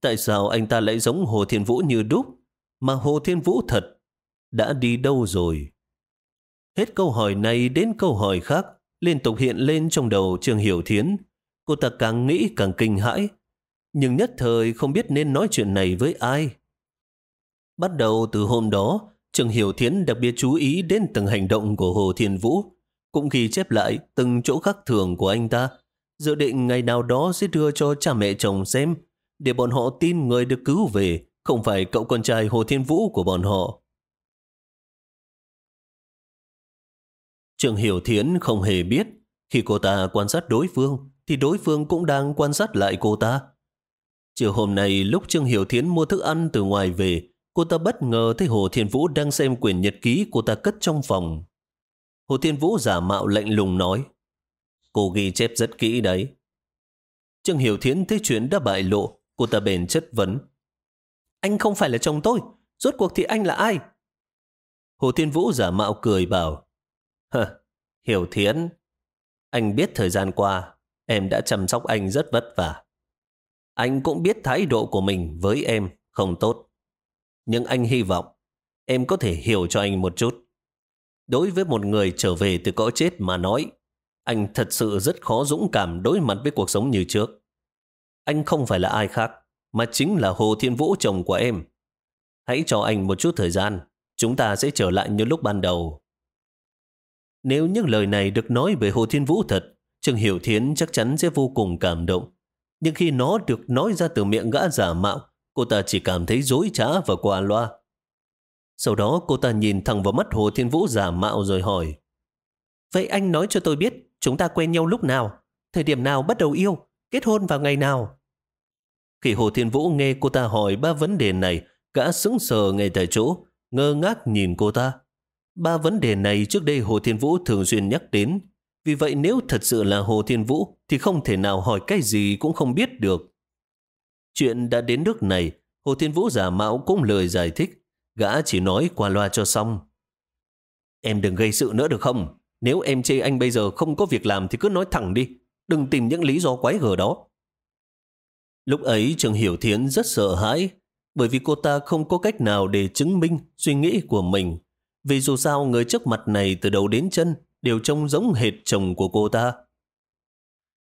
Tại sao anh ta lại giống Hồ Thiên Vũ như đúc? Mà Hồ Thiên Vũ thật đã đi đâu rồi? Hết câu hỏi này đến câu hỏi khác liên tục hiện lên trong đầu Trương Hiểu Thiến. Cô ta càng nghĩ càng kinh hãi, nhưng nhất thời không biết nên nói chuyện này với ai. Bắt đầu từ hôm đó, Trương Hiểu Thiến đặc biệt chú ý đến từng hành động của Hồ Thiên Vũ, cũng ghi chép lại từng chỗ khác thường của anh ta, dự định ngày nào đó sẽ đưa cho cha mẹ chồng xem, để bọn họ tin người được cứu về, không phải cậu con trai Hồ Thiên Vũ của bọn họ. Trương Hiểu Thiến không hề biết, khi cô ta quan sát đối phương, thì đối phương cũng đang quan sát lại cô ta. Chiều hôm nay lúc Trương Hiểu Thiến mua thức ăn từ ngoài về, cô ta bất ngờ thấy Hồ Thiên Vũ đang xem quyển nhật ký cô ta cất trong phòng. Hồ Thiên Vũ giả mạo lạnh lùng nói, cô ghi chép rất kỹ đấy. Trương Hiểu Thiến thấy chuyện đã bại lộ, cô ta bền chất vấn. Anh không phải là chồng tôi, rốt cuộc thì anh là ai? Hồ Thiên Vũ giả mạo cười bảo, Hờ, Hiểu Thiến, anh biết thời gian qua em đã chăm sóc anh rất vất vả. Anh cũng biết thái độ của mình với em không tốt. Nhưng anh hy vọng em có thể hiểu cho anh một chút. Đối với một người trở về từ cõi chết mà nói, anh thật sự rất khó dũng cảm đối mặt với cuộc sống như trước. Anh không phải là ai khác, mà chính là Hồ Thiên Vũ chồng của em. Hãy cho anh một chút thời gian, chúng ta sẽ trở lại như lúc ban đầu. Nếu những lời này được nói về Hồ Thiên Vũ thật, Trương Hiểu Thiến chắc chắn sẽ vô cùng cảm động. Nhưng khi nó được nói ra từ miệng gã giả mạo, cô ta chỉ cảm thấy dối trá và qua loa. Sau đó cô ta nhìn thẳng vào mắt Hồ Thiên Vũ giả mạo rồi hỏi Vậy anh nói cho tôi biết chúng ta quen nhau lúc nào, thời điểm nào bắt đầu yêu, kết hôn vào ngày nào? Khi Hồ Thiên Vũ nghe cô ta hỏi ba vấn đề này, gã sững sờ ngay tại chỗ, ngơ ngác nhìn cô ta. Ba vấn đề này trước đây Hồ Thiên Vũ thường xuyên nhắc đến. Vì vậy nếu thật sự là Hồ Thiên Vũ thì không thể nào hỏi cái gì cũng không biết được. Chuyện đã đến nước này, Hồ Thiên Vũ giả mạo cũng lời giải thích. Gã chỉ nói qua loa cho xong. Em đừng gây sự nữa được không? Nếu em chê anh bây giờ không có việc làm thì cứ nói thẳng đi. Đừng tìm những lý do quái gở đó. Lúc ấy Trường Hiểu Thiến rất sợ hãi bởi vì cô ta không có cách nào để chứng minh suy nghĩ của mình. Vì dù sao người trước mặt này từ đầu đến chân đều trông giống hệt chồng của cô ta.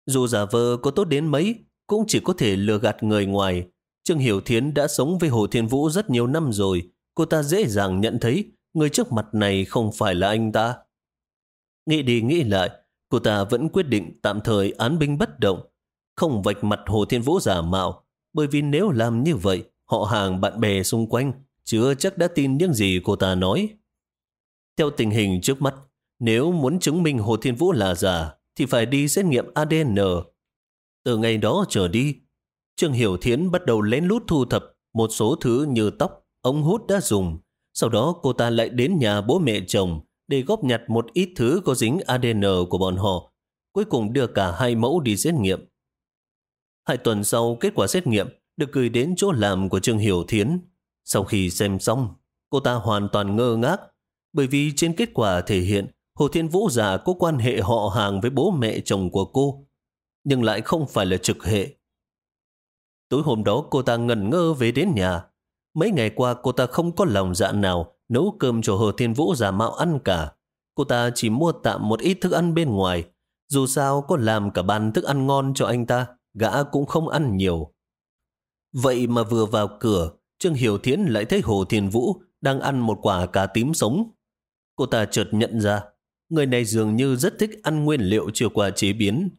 Dù giả vờ có tốt đến mấy, cũng chỉ có thể lừa gạt người ngoài. Trương Hiểu Thiến đã sống với Hồ Thiên Vũ rất nhiều năm rồi, cô ta dễ dàng nhận thấy người trước mặt này không phải là anh ta. Nghĩ đi nghĩ lại, cô ta vẫn quyết định tạm thời án binh bất động, không vạch mặt Hồ Thiên Vũ giả mạo, bởi vì nếu làm như vậy, họ hàng bạn bè xung quanh chưa chắc đã tin những gì cô ta nói. Theo tình hình trước mắt, nếu muốn chứng minh Hồ Thiên Vũ là giả, thì phải đi xét nghiệm ADN. Từ ngày đó trở đi, Trương Hiểu Thiến bắt đầu lén lút thu thập một số thứ như tóc, ống hút đã dùng. Sau đó cô ta lại đến nhà bố mẹ chồng để góp nhặt một ít thứ có dính ADN của bọn họ. Cuối cùng đưa cả hai mẫu đi xét nghiệm. Hai tuần sau, kết quả xét nghiệm được gửi đến chỗ làm của Trương Hiểu Thiến. Sau khi xem xong, cô ta hoàn toàn ngơ ngác bởi vì trên kết quả thể hiện Hồ Thiên Vũ già có quan hệ họ hàng với bố mẹ chồng của cô, nhưng lại không phải là trực hệ. Tối hôm đó cô ta ngần ngơ về đến nhà. Mấy ngày qua cô ta không có lòng dạ nào nấu cơm cho Hồ Thiên Vũ giả mạo ăn cả. Cô ta chỉ mua tạm một ít thức ăn bên ngoài. Dù sao có làm cả bàn thức ăn ngon cho anh ta, gã cũng không ăn nhiều. Vậy mà vừa vào cửa, Trương Hiểu Thiến lại thấy Hồ Thiên Vũ đang ăn một quả cá tím sống. Cô ta chợt nhận ra người này dường như rất thích ăn nguyên liệu chưa qua chế biến.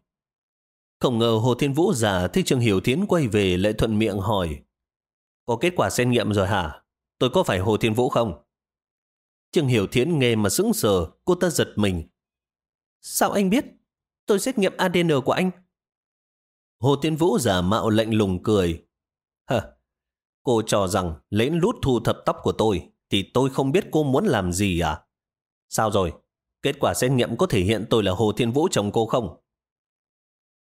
Không ngờ Hồ Thiên Vũ giả thích Trương Hiểu Thiến quay về lại thuận miệng hỏi Có kết quả xét nghiệm rồi hả? Tôi có phải Hồ Thiên Vũ không? Trương Hiểu Thiến nghe mà sững sờ, cô ta giật mình. Sao anh biết? Tôi xét nghiệm ADN của anh. Hồ Thiên Vũ giả mạo lạnh lùng cười. Hờ, cô cho rằng lén lút thu thập tóc của tôi thì tôi không biết cô muốn làm gì à? Sao rồi? Kết quả xét nghiệm có thể hiện tôi là Hồ Thiên Vũ chồng cô không?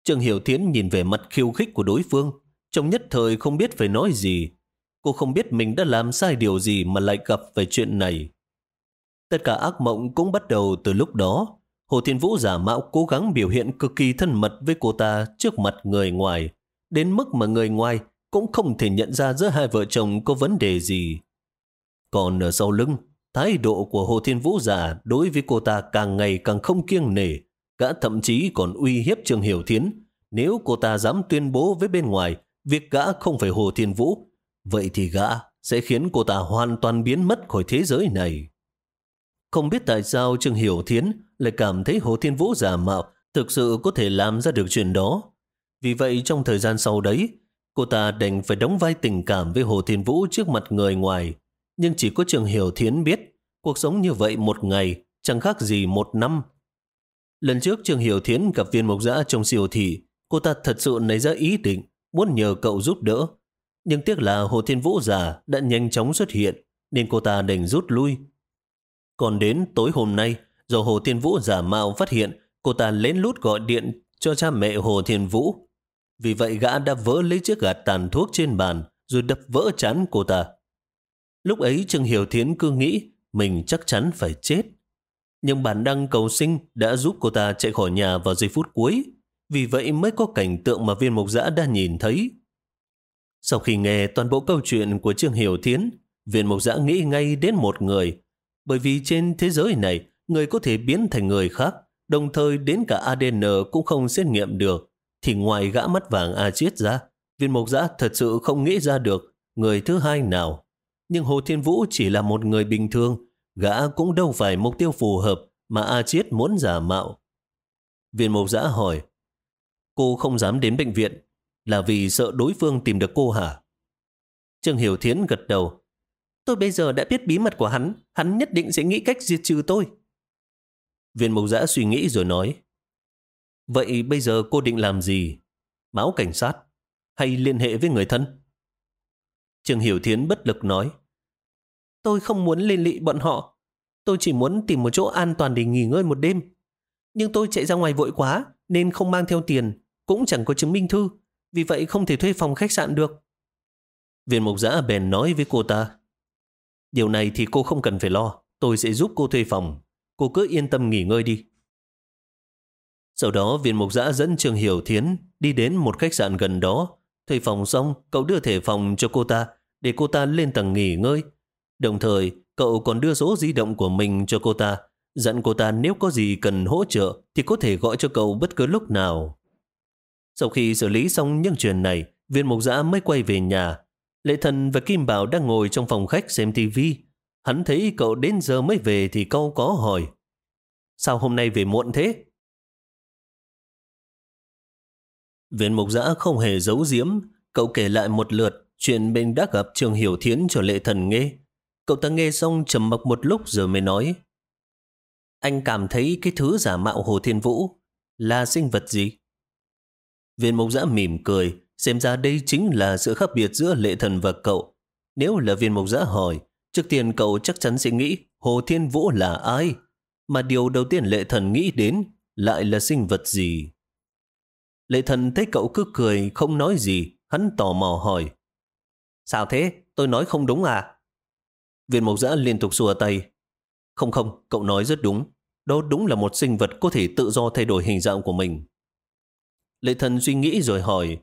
Trương Hiểu Thiến nhìn về mặt khiêu khích của đối phương, trong nhất thời không biết phải nói gì. Cô không biết mình đã làm sai điều gì mà lại gặp về chuyện này. Tất cả ác mộng cũng bắt đầu từ lúc đó. Hồ Thiên Vũ giả mạo cố gắng biểu hiện cực kỳ thân mật với cô ta trước mặt người ngoài, đến mức mà người ngoài cũng không thể nhận ra giữa hai vợ chồng có vấn đề gì. Còn ở sau lưng, Thái độ của Hồ Thiên Vũ giả đối với cô ta càng ngày càng không kiêng nể. Gã thậm chí còn uy hiếp Trương Hiểu Thiến. Nếu cô ta dám tuyên bố với bên ngoài việc gã không phải Hồ Thiên Vũ, vậy thì gã sẽ khiến cô ta hoàn toàn biến mất khỏi thế giới này. Không biết tại sao Trương Hiểu Thiến lại cảm thấy Hồ Thiên Vũ giả mạo thực sự có thể làm ra được chuyện đó. Vì vậy trong thời gian sau đấy, cô ta đành phải đóng vai tình cảm với Hồ Thiên Vũ trước mặt người ngoài. Nhưng chỉ có Trương Hiểu Thiến biết, cuộc sống như vậy một ngày chẳng khác gì một năm. Lần trước Trương Hiểu Thiến gặp viên mộc giã trong siêu thị, cô ta thật sự nảy ra ý định muốn nhờ cậu giúp đỡ. Nhưng tiếc là Hồ Thiên Vũ già đã nhanh chóng xuất hiện, nên cô ta đành rút lui. Còn đến tối hôm nay, do Hồ Thiên Vũ giả mạo phát hiện, cô ta lén lút gọi điện cho cha mẹ Hồ Thiên Vũ. Vì vậy gã đã vỡ lấy chiếc gạt tàn thuốc trên bàn, rồi đập vỡ chán cô ta. Lúc ấy Trương Hiểu Thiến cứ nghĩ mình chắc chắn phải chết. Nhưng bản đăng cầu sinh đã giúp cô ta chạy khỏi nhà vào giây phút cuối. Vì vậy mới có cảnh tượng mà viên mục giã đã nhìn thấy. Sau khi nghe toàn bộ câu chuyện của Trương Hiểu Thiến, viên mục giã nghĩ ngay đến một người. Bởi vì trên thế giới này, người có thể biến thành người khác, đồng thời đến cả ADN cũng không xét nghiệm được. Thì ngoài gã mắt vàng A Chiết ra, viên mục giã thật sự không nghĩ ra được người thứ hai nào. Nhưng Hồ Thiên Vũ chỉ là một người bình thường, gã cũng đâu phải mục tiêu phù hợp mà A Chiết muốn giả mạo. Viên mộc giã hỏi, cô không dám đến bệnh viện là vì sợ đối phương tìm được cô hả? Trương Hiểu Thiến gật đầu. Tôi bây giờ đã biết bí mật của hắn, hắn nhất định sẽ nghĩ cách diệt trừ tôi. Viên mộc giã suy nghĩ rồi nói. Vậy bây giờ cô định làm gì? Báo cảnh sát? Hay liên hệ với người thân? Trương Hiểu Thiến bất lực nói. Tôi không muốn liên lị bọn họ. Tôi chỉ muốn tìm một chỗ an toàn để nghỉ ngơi một đêm. Nhưng tôi chạy ra ngoài vội quá nên không mang theo tiền, cũng chẳng có chứng minh thư. Vì vậy không thể thuê phòng khách sạn được. Viên mục giã bèn nói với cô ta. Điều này thì cô không cần phải lo. Tôi sẽ giúp cô thuê phòng. Cô cứ yên tâm nghỉ ngơi đi. Sau đó viên mục giã dẫn Trương Hiểu Thiến đi đến một khách sạn gần đó. Thuê phòng xong, cậu đưa thẻ phòng cho cô ta để cô ta lên tầng nghỉ ngơi. Đồng thời, cậu còn đưa số di động của mình cho cô ta, dặn cô ta nếu có gì cần hỗ trợ thì có thể gọi cho cậu bất cứ lúc nào. Sau khi xử lý xong những chuyện này, viên mục giã mới quay về nhà. Lệ thần và Kim Bảo đang ngồi trong phòng khách xem tivi. Hắn thấy cậu đến giờ mới về thì câu có hỏi. Sao hôm nay về muộn thế? Viên mục giã không hề giấu giếm. Cậu kể lại một lượt chuyện mình đã gặp Trường Hiểu Thiến cho lệ thần nghe. Cậu ta nghe xong trầm mặc một lúc rồi mới nói. Anh cảm thấy cái thứ giả mạo Hồ Thiên Vũ là sinh vật gì? Viên mộc giã mỉm cười, xem ra đây chính là sự khác biệt giữa lệ thần và cậu. Nếu là viên mộc giã hỏi, trước tiên cậu chắc chắn sẽ nghĩ Hồ Thiên Vũ là ai? Mà điều đầu tiên lệ thần nghĩ đến lại là sinh vật gì? Lệ thần thấy cậu cứ cười, không nói gì, hắn tò mò hỏi. Sao thế? Tôi nói không đúng à? Viên mộc giã liên tục xua tay. Không không, cậu nói rất đúng. Đó đúng là một sinh vật có thể tự do thay đổi hình dạng của mình. Lệ thần suy nghĩ rồi hỏi.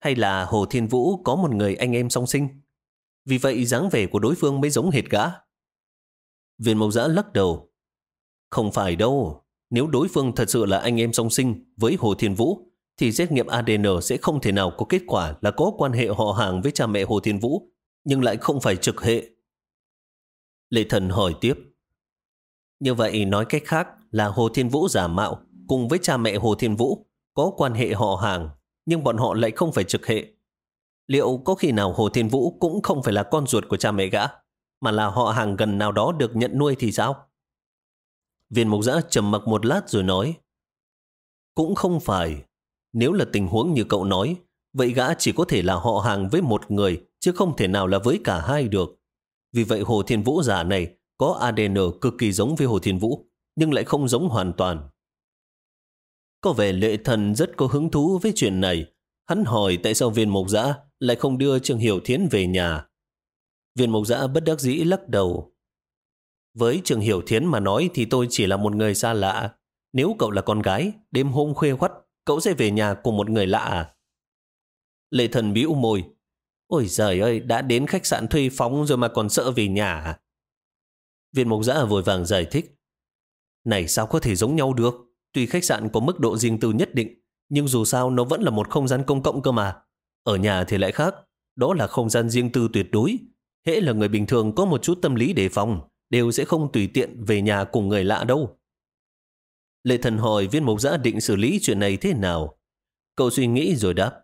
Hay là Hồ Thiên Vũ có một người anh em song sinh? Vì vậy dáng vẻ của đối phương mới giống hệt gã. Viên mộc giã lắc đầu. Không phải đâu. Nếu đối phương thật sự là anh em song sinh với Hồ Thiên Vũ, thì xét nghiệm ADN sẽ không thể nào có kết quả là có quan hệ họ hàng với cha mẹ Hồ Thiên Vũ, nhưng lại không phải trực hệ. Lệ thần hỏi tiếp. Như vậy nói cách khác là Hồ Thiên Vũ giả mạo cùng với cha mẹ Hồ Thiên Vũ có quan hệ họ hàng, nhưng bọn họ lại không phải trực hệ. Liệu có khi nào Hồ Thiên Vũ cũng không phải là con ruột của cha mẹ gã, mà là họ hàng gần nào đó được nhận nuôi thì sao? Viên mục giã trầm mặc một lát rồi nói, cũng không phải. Nếu là tình huống như cậu nói, vậy gã chỉ có thể là họ hàng với một người, chứ không thể nào là với cả hai được. Vì vậy Hồ Thiên Vũ giả này có ADN cực kỳ giống với Hồ Thiên Vũ, nhưng lại không giống hoàn toàn. Có vẻ lệ thần rất có hứng thú với chuyện này. Hắn hỏi tại sao viên mộc giã lại không đưa Trương Hiểu Thiến về nhà. Viên mộc giã bất đắc dĩ lắc đầu. Với Trương Hiểu Thiến mà nói thì tôi chỉ là một người xa lạ. Nếu cậu là con gái, đêm hôm khuya khuất, cậu sẽ về nhà cùng một người lạ à? Lệ thần bĩu môi. Ôi giời ơi, đã đến khách sạn thuê phóng rồi mà còn sợ về nhà à? Viên mục giã vội vàng giải thích. Này sao có thể giống nhau được? Tuy khách sạn có mức độ riêng tư nhất định, nhưng dù sao nó vẫn là một không gian công cộng cơ mà. Ở nhà thì lại khác. Đó là không gian riêng tư tuyệt đối. Hễ là người bình thường có một chút tâm lý đề phòng, đều sẽ không tùy tiện về nhà cùng người lạ đâu. Lệ thần hỏi viên mục giã định xử lý chuyện này thế nào. Cậu suy nghĩ rồi đáp.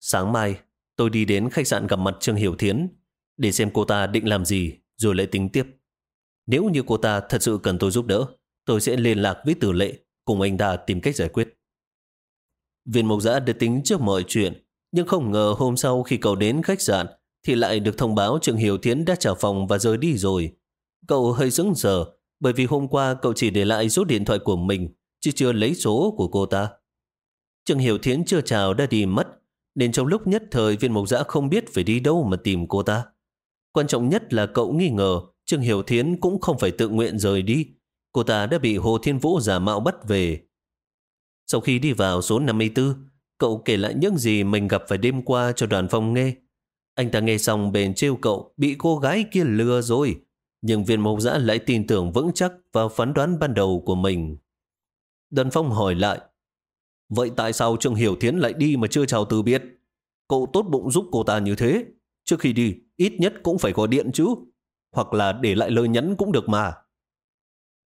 Sáng mai, tôi đi đến khách sạn gặp mặt Trương Hiểu Thiến để xem cô ta định làm gì rồi lại tính tiếp. Nếu như cô ta thật sự cần tôi giúp đỡ, tôi sẽ liên lạc với tử lệ cùng anh ta tìm cách giải quyết. Viên mộc giã đã tính trước mọi chuyện, nhưng không ngờ hôm sau khi cậu đến khách sạn thì lại được thông báo Trương Hiểu Thiến đã trả phòng và rời đi rồi. Cậu hơi sững sờ bởi vì hôm qua cậu chỉ để lại số điện thoại của mình chứ chưa lấy số của cô ta. Trương Hiểu Thiến chưa chào đã đi mất nên trong lúc nhất thời viên mộc giã không biết phải đi đâu mà tìm cô ta. Quan trọng nhất là cậu nghi ngờ Trương Hiểu Thiến cũng không phải tự nguyện rời đi. Cô ta đã bị Hồ Thiên Vũ giả mạo bắt về. Sau khi đi vào số 54, cậu kể lại những gì mình gặp phải đêm qua cho đoàn phong nghe. Anh ta nghe xong bền trêu cậu bị cô gái kia lừa rồi. Nhưng viên mộc giã lại tin tưởng vững chắc vào phán đoán ban đầu của mình. Đoàn phong hỏi lại Vậy tại sao Trương Hiểu Thiến lại đi mà chưa chào từ biệt? Cậu tốt bụng giúp cô ta như thế. Trước khi đi, ít nhất cũng phải gọi điện chứ. Hoặc là để lại lời nhắn cũng được mà.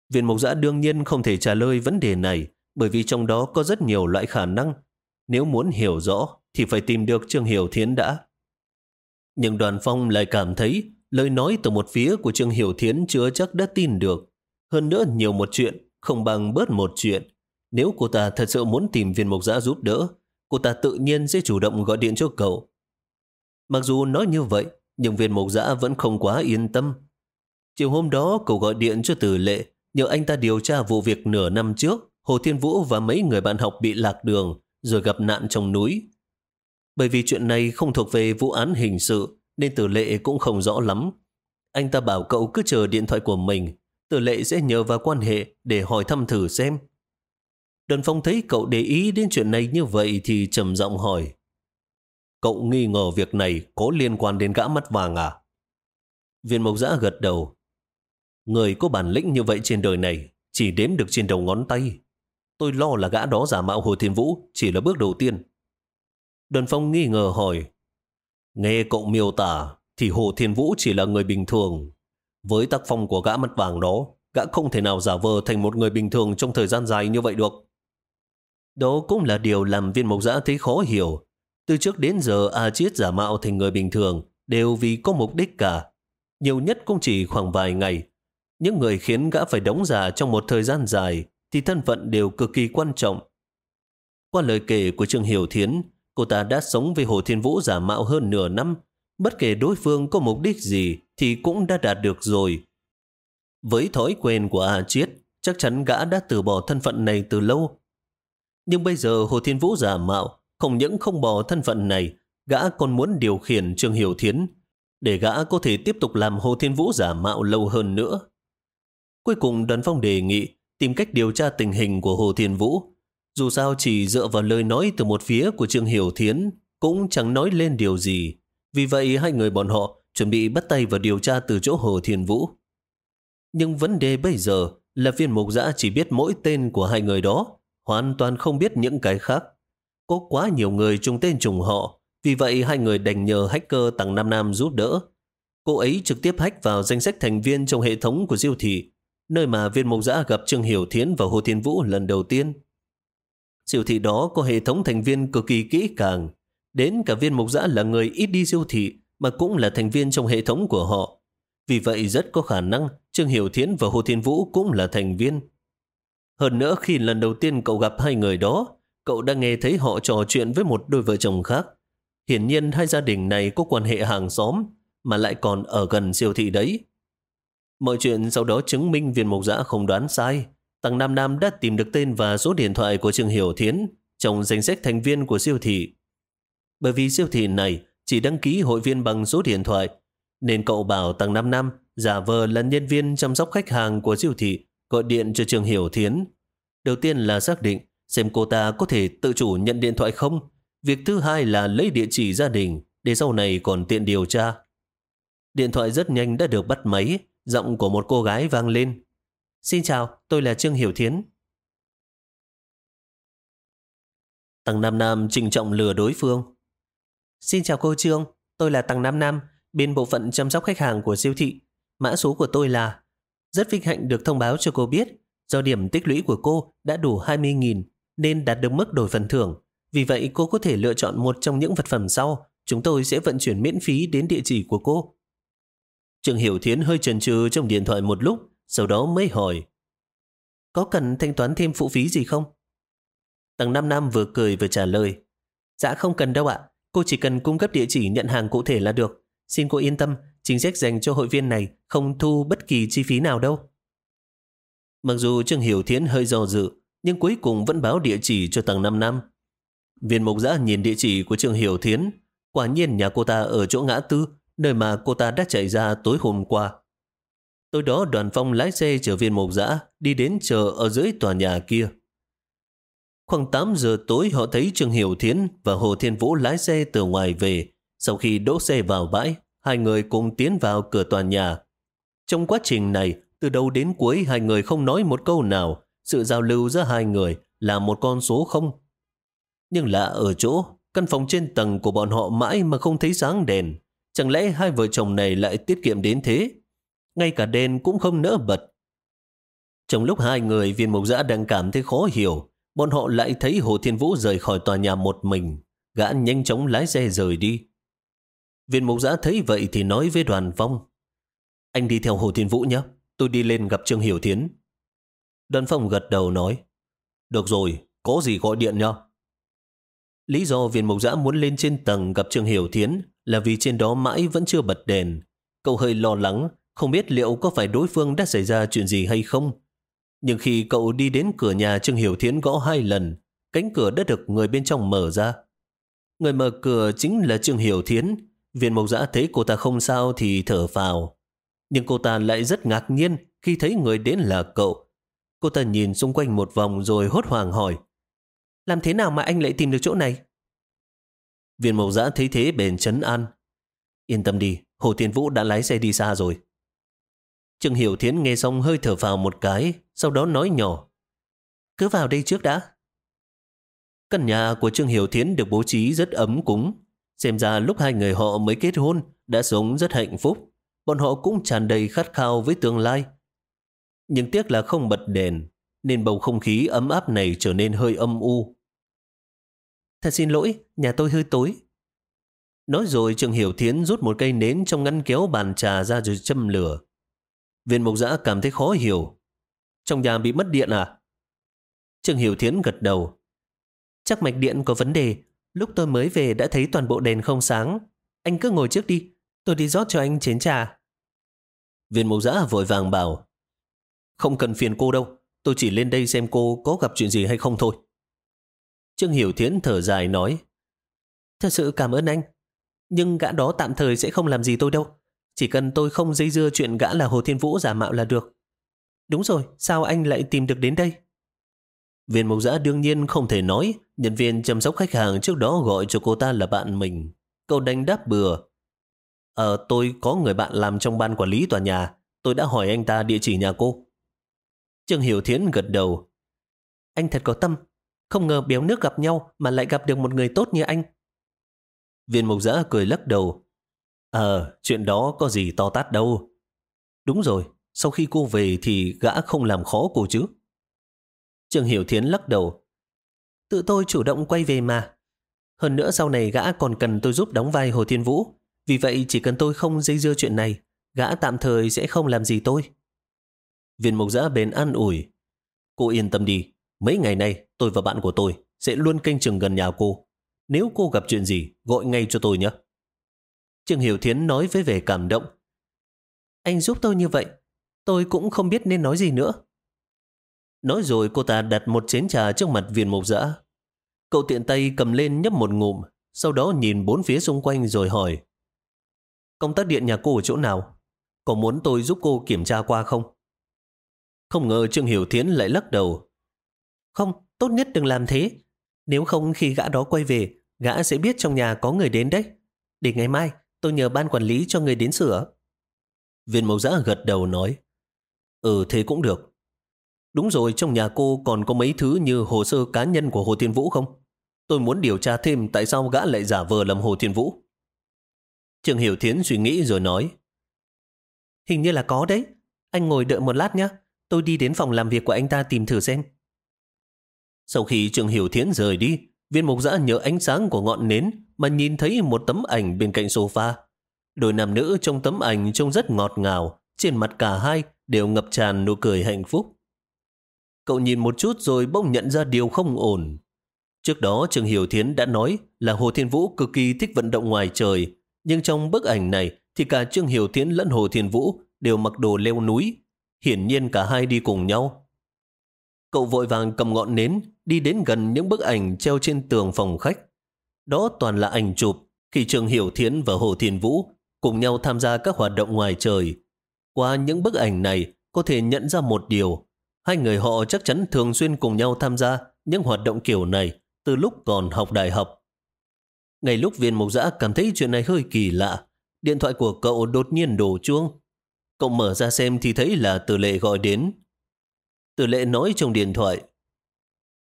Viên mộc giã đương nhiên không thể trả lời vấn đề này bởi vì trong đó có rất nhiều loại khả năng. Nếu muốn hiểu rõ thì phải tìm được Trương Hiểu Thiến đã. Nhưng đoàn phong lại cảm thấy lời nói từ một phía của Trương Hiểu Thiến chưa chắc đã tin được. Hơn nữa nhiều một chuyện không bằng bớt một chuyện. Nếu cô ta thật sự muốn tìm viên mộc giã giúp đỡ, cô ta tự nhiên sẽ chủ động gọi điện cho cậu. Mặc dù nói như vậy, nhưng viên mộc giã vẫn không quá yên tâm. Chiều hôm đó, cậu gọi điện cho Tử Lệ, nhờ anh ta điều tra vụ việc nửa năm trước, Hồ Thiên Vũ và mấy người bạn học bị lạc đường, rồi gặp nạn trong núi. Bởi vì chuyện này không thuộc về vụ án hình sự, nên Tử Lệ cũng không rõ lắm. Anh ta bảo cậu cứ chờ điện thoại của mình, Tử Lệ sẽ nhờ vào quan hệ để hỏi thăm thử xem. Đơn Phong thấy cậu để ý đến chuyện này như vậy thì trầm giọng hỏi. Cậu nghi ngờ việc này có liên quan đến gã mắt vàng à? Viên mộc giã gật đầu. Người có bản lĩnh như vậy trên đời này chỉ đếm được trên đầu ngón tay. Tôi lo là gã đó giả mạo Hồ Thiên Vũ chỉ là bước đầu tiên. Đơn Phong nghi ngờ hỏi. Nghe cậu miêu tả thì Hồ Thiên Vũ chỉ là người bình thường. Với tác phong của gã mắt vàng đó, gã không thể nào giả vờ thành một người bình thường trong thời gian dài như vậy được. Đó cũng là điều làm viên mộc giã thấy khó hiểu. Từ trước đến giờ A Chiết giả mạo thành người bình thường đều vì có mục đích cả. Nhiều nhất cũng chỉ khoảng vài ngày. Những người khiến gã phải đóng giả trong một thời gian dài thì thân phận đều cực kỳ quan trọng. Qua lời kể của Trương Hiểu Thiến, cô ta đã sống với Hồ Thiên Vũ giả mạo hơn nửa năm. Bất kể đối phương có mục đích gì thì cũng đã đạt được rồi. Với thói quen của A Chiết, chắc chắn gã đã từ bỏ thân phận này từ lâu nhưng bây giờ Hồ Thiên Vũ giả mạo, không những không bỏ thân phận này, gã còn muốn điều khiển Trương Hiểu Thiến, để gã có thể tiếp tục làm Hồ Thiên Vũ giả mạo lâu hơn nữa. Cuối cùng đoàn phong đề nghị tìm cách điều tra tình hình của Hồ Thiên Vũ. Dù sao chỉ dựa vào lời nói từ một phía của Trương Hiểu Thiến cũng chẳng nói lên điều gì. Vì vậy hai người bọn họ chuẩn bị bắt tay vào điều tra từ chỗ Hồ Thiên Vũ. Nhưng vấn đề bây giờ là viên mục giã chỉ biết mỗi tên của hai người đó hoàn toàn không biết những cái khác. Có quá nhiều người chung tên trùng họ, vì vậy hai người đành nhờ hacker tặng Nam Nam giúp đỡ. Cô ấy trực tiếp hack vào danh sách thành viên trong hệ thống của diêu thị, nơi mà viên mộc giã gặp Trương Hiểu Thiến và Hồ Thiên Vũ lần đầu tiên. Siêu thị đó có hệ thống thành viên cực kỳ kỹ càng, đến cả viên mộc giã là người ít đi siêu thị mà cũng là thành viên trong hệ thống của họ. Vì vậy rất có khả năng Trương Hiểu Thiến và Hồ Thiên Vũ cũng là thành viên. Hơn nữa khi lần đầu tiên cậu gặp hai người đó, cậu đã nghe thấy họ trò chuyện với một đôi vợ chồng khác. Hiển nhiên hai gia đình này có quan hệ hàng xóm, mà lại còn ở gần siêu thị đấy. Mọi chuyện sau đó chứng minh viên mục giã không đoán sai. Tăng Nam Nam đã tìm được tên và số điện thoại của Trương Hiểu Thiến trong danh sách thành viên của siêu thị. Bởi vì siêu thị này chỉ đăng ký hội viên bằng số điện thoại, nên cậu bảo Tăng Nam Nam giả vờ là nhân viên chăm sóc khách hàng của siêu thị gọi điện cho Trường Hiểu Thiến. Đầu tiên là xác định xem cô ta có thể tự chủ nhận điện thoại không. Việc thứ hai là lấy địa chỉ gia đình để sau này còn tiện điều tra. Điện thoại rất nhanh đã được bắt máy, giọng của một cô gái vang lên. Xin chào, tôi là Trương Hiểu Thiến. Tăng Nam Nam trình trọng lừa đối phương. Xin chào cô Trương, tôi là Tăng Nam Nam, bên bộ phận chăm sóc khách hàng của siêu thị. Mã số của tôi là... Rất vinh hạnh được thông báo cho cô biết, do điểm tích lũy của cô đã đủ 20.000 nên đạt được mức đổi phần thưởng. Vì vậy cô có thể lựa chọn một trong những vật phẩm sau, chúng tôi sẽ vận chuyển miễn phí đến địa chỉ của cô. Trương Hiểu Thiến hơi chần chừ trong điện thoại một lúc, sau đó mới hỏi. Có cần thanh toán thêm phụ phí gì không? Tầng 5 năm vừa cười vừa trả lời. Dạ không cần đâu ạ, cô chỉ cần cung cấp địa chỉ nhận hàng cụ thể là được. Xin cô yên tâm, chính sách dành cho hội viên này không thu bất kỳ chi phí nào đâu. Mặc dù Trương Hiểu Thiến hơi do dự, nhưng cuối cùng vẫn báo địa chỉ cho tầng 5 năm. Viên mục giã nhìn địa chỉ của Trương Hiểu Thiến, quả nhiên nhà cô ta ở chỗ ngã tư, nơi mà cô ta đã chạy ra tối hôm qua. Tối đó đoàn phong lái xe chở viên mục giã đi đến chờ ở dưới tòa nhà kia. Khoảng 8 giờ tối họ thấy Trương Hiểu Thiến và Hồ Thiên Vũ lái xe từ ngoài về. Sau khi đỗ xe vào bãi, hai người cùng tiến vào cửa tòa nhà. Trong quá trình này, từ đầu đến cuối hai người không nói một câu nào. Sự giao lưu giữa hai người là một con số không. Nhưng lạ ở chỗ, căn phòng trên tầng của bọn họ mãi mà không thấy sáng đèn. Chẳng lẽ hai vợ chồng này lại tiết kiệm đến thế? Ngay cả đèn cũng không nỡ bật. Trong lúc hai người viên mục giã đang cảm thấy khó hiểu, bọn họ lại thấy Hồ Thiên Vũ rời khỏi tòa nhà một mình. Gã nhanh chóng lái xe rời đi. Viên mục giã thấy vậy thì nói với đoàn phong. Anh đi theo Hồ Thiên Vũ nhé, tôi đi lên gặp Trương Hiểu Thiến. Đoàn phong gật đầu nói. Được rồi, có gì gọi điện nhá. Lý do viên mục giã muốn lên trên tầng gặp Trương Hiểu Thiến là vì trên đó mãi vẫn chưa bật đèn. Cậu hơi lo lắng, không biết liệu có phải đối phương đã xảy ra chuyện gì hay không. Nhưng khi cậu đi đến cửa nhà Trương Hiểu Thiến gõ hai lần, cánh cửa đã được người bên trong mở ra. Người mở cửa chính là Trương Hiểu Thiến. Viên mộc giã thấy cô ta không sao thì thở vào. Nhưng cô ta lại rất ngạc nhiên khi thấy người đến là cậu. Cô ta nhìn xung quanh một vòng rồi hốt hoảng hỏi. Làm thế nào mà anh lại tìm được chỗ này? Viên mộc giã thấy thế bền chấn an. Yên tâm đi, Hồ Thiên Vũ đã lái xe đi xa rồi. Trương Hiểu Thiến nghe xong hơi thở vào một cái, sau đó nói nhỏ. Cứ vào đây trước đã. Căn nhà của Trương Hiểu Thiến được bố trí rất ấm cúng. Xem ra lúc hai người họ mới kết hôn đã sống rất hạnh phúc. Bọn họ cũng tràn đầy khát khao với tương lai. Nhưng tiếc là không bật đèn, nên bầu không khí ấm áp này trở nên hơi âm u. Thật xin lỗi, nhà tôi hơi tối. Nói rồi Trương Hiểu Thiến rút một cây nến trong ngăn kéo bàn trà ra rồi châm lửa. Viên mộc giã cảm thấy khó hiểu. Trong nhà bị mất điện à? Trương Hiểu Thiến gật đầu. Chắc mạch điện có vấn đề. Lúc tôi mới về đã thấy toàn bộ đèn không sáng. Anh cứ ngồi trước đi. Tôi đi rót cho anh chén trà. Viên mục giã vội vàng bảo. Không cần phiền cô đâu. Tôi chỉ lên đây xem cô có gặp chuyện gì hay không thôi. Trương Hiểu Thiến thở dài nói. Thật sự cảm ơn anh. Nhưng gã đó tạm thời sẽ không làm gì tôi đâu. Chỉ cần tôi không dây dưa chuyện gã là Hồ Thiên Vũ giả mạo là được. Đúng rồi, sao anh lại tìm được đến đây? Viên mục giã đương nhiên không thể nói nhân viên chăm sóc khách hàng trước đó gọi cho cô ta là bạn mình. Cậu đánh đáp bừa. Ờ, tôi có người bạn làm trong ban quản lý tòa nhà. Tôi đã hỏi anh ta địa chỉ nhà cô. Trương Hiểu Thiến gật đầu. Anh thật có tâm. Không ngờ béo nước gặp nhau mà lại gặp được một người tốt như anh. Viên mục giã cười lắc đầu. Ờ, chuyện đó có gì to tát đâu. Đúng rồi, sau khi cô về thì gã không làm khó cô chứ. Trương Hiểu Thiến lắc đầu. Tự tôi chủ động quay về mà. Hơn nữa sau này gã còn cần tôi giúp đóng vai Hồ Thiên Vũ. Vì vậy chỉ cần tôi không dây dưa chuyện này, gã tạm thời sẽ không làm gì tôi. Viên mục giã bền an ủi. Cô yên tâm đi, mấy ngày nay tôi và bạn của tôi sẽ luôn canh chừng gần nhà cô. Nếu cô gặp chuyện gì, gọi ngay cho tôi nhé. Trương Hiểu Thiến nói với vẻ cảm động. Anh giúp tôi như vậy, tôi cũng không biết nên nói gì nữa. Nói rồi cô ta đặt một chén trà trước mặt viên mục dã. Cậu tiện tay cầm lên nhấp một ngụm, sau đó nhìn bốn phía xung quanh rồi hỏi. Công tắc điện nhà cô ở chỗ nào? Có muốn tôi giúp cô kiểm tra qua không? Không ngờ Trương Hiểu Thiến lại lắc đầu. Không, tốt nhất đừng làm thế. Nếu không khi gã đó quay về, gã sẽ biết trong nhà có người đến đấy. Để ngày mai, tôi nhờ ban quản lý cho người đến sửa. Viên mẫu giã gật đầu nói. Ừ, thế cũng được. Đúng rồi, trong nhà cô còn có mấy thứ như hồ sơ cá nhân của Hồ Thiên Vũ không? Tôi muốn điều tra thêm tại sao gã lại giả vờ làm Hồ Thiên Vũ. trường Hiểu Thiến suy nghĩ rồi nói. Hình như là có đấy. Anh ngồi đợi một lát nhé. Tôi đi đến phòng làm việc của anh ta tìm thử xem. Sau khi trường Hiểu Thiến rời đi, viên mục giã nhớ ánh sáng của ngọn nến mà nhìn thấy một tấm ảnh bên cạnh sofa. Đôi nam nữ trong tấm ảnh trông rất ngọt ngào, trên mặt cả hai đều ngập tràn nụ cười hạnh phúc. Cậu nhìn một chút rồi bỗng nhận ra điều không ổn. Trước đó Trương Hiểu Thiến đã nói là Hồ Thiên Vũ cực kỳ thích vận động ngoài trời, nhưng trong bức ảnh này thì cả Trương Hiểu Thiến lẫn Hồ Thiên Vũ đều mặc đồ leo núi. Hiển nhiên cả hai đi cùng nhau. Cậu vội vàng cầm ngọn nến, đi đến gần những bức ảnh treo trên tường phòng khách. Đó toàn là ảnh chụp khi Trương Hiểu Thiến và Hồ Thiên Vũ cùng nhau tham gia các hoạt động ngoài trời. Qua những bức ảnh này, có thể nhận ra một điều. Hai người họ chắc chắn thường xuyên cùng nhau tham gia những hoạt động kiểu này từ lúc còn học đại học. Ngay lúc viên mục giã cảm thấy chuyện này hơi kỳ lạ, điện thoại của cậu đột nhiên đổ chuông. Cậu mở ra xem thì thấy là Từ Lệ gọi đến. Từ Lệ nói trong điện thoại,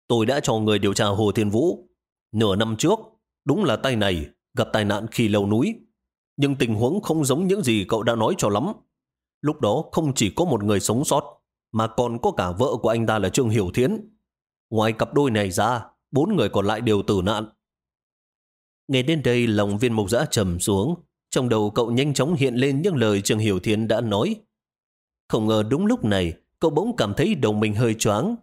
Tôi đã cho người điều tra Hồ Thiên Vũ. Nửa năm trước, đúng là tay này gặp tai nạn khi lầu núi. Nhưng tình huống không giống những gì cậu đã nói cho lắm. Lúc đó không chỉ có một người sống sót, mà còn có cả vợ của anh ta là Trương Hiểu Thiến. Ngoài cặp đôi này ra, bốn người còn lại đều tử nạn. Nghe đến đây lòng viên mục giã trầm xuống, trong đầu cậu nhanh chóng hiện lên những lời Trương Hiểu Thiến đã nói. Không ngờ đúng lúc này, cậu bỗng cảm thấy đầu mình hơi choáng.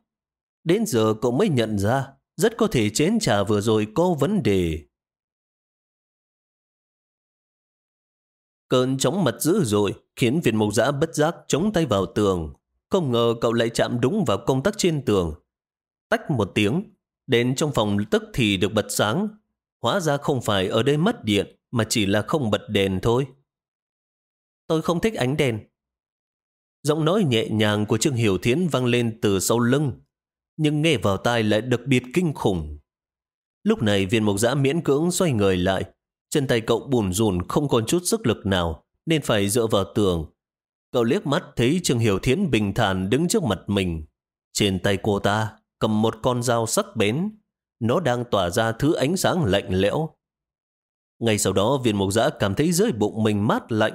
Đến giờ cậu mới nhận ra, rất có thể chén trà vừa rồi có vấn đề. Cơn chóng mặt dữ rồi, khiến viên mộc giã bất giác chống tay vào tường. Không ngờ cậu lại chạm đúng vào công tắc trên tường. Tách một tiếng, đèn trong phòng tức thì được bật sáng. Hóa ra không phải ở đây mất điện, mà chỉ là không bật đèn thôi. Tôi không thích ánh đèn. Giọng nói nhẹ nhàng của Trương Hiểu Thiến vang lên từ sau lưng, nhưng nghe vào tai lại đặc biệt kinh khủng. Lúc này viên mộc giã miễn cưỡng xoay người lại, chân tay cậu bùn rùn không còn chút sức lực nào, nên phải dựa vào tường. Cậu liếc mắt thấy Trương Hiểu Thiến bình thản đứng trước mặt mình. Trên tay cô ta cầm một con dao sắc bén, nó đang tỏa ra thứ ánh sáng lạnh lẽo. Ngay sau đó viên mộc giã cảm thấy dưới bụng mình mát lạnh.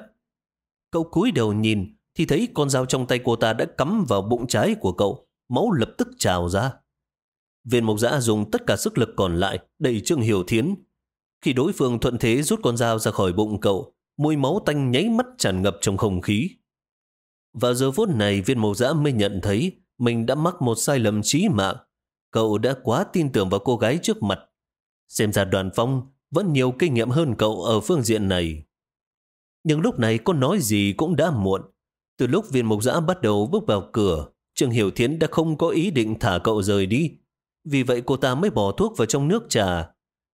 Cậu cúi đầu nhìn thì thấy con dao trong tay cô ta đã cắm vào bụng trái của cậu, máu lập tức trào ra. Viên mộc giã dùng tất cả sức lực còn lại đẩy Trương Hiểu Thiến. Khi đối phương thuận thế rút con dao ra khỏi bụng cậu, mùi máu tanh nháy mắt tràn ngập trong không khí. Vào giờ phút này viên mộc giã mới nhận thấy mình đã mắc một sai lầm trí mạng. Cậu đã quá tin tưởng vào cô gái trước mặt. Xem ra đoàn phong vẫn nhiều kinh nghiệm hơn cậu ở phương diện này. Nhưng lúc này có nói gì cũng đã muộn. Từ lúc viên mộc giã bắt đầu bước vào cửa, Trương Hiểu Thiến đã không có ý định thả cậu rời đi. Vì vậy cô ta mới bỏ thuốc vào trong nước trà.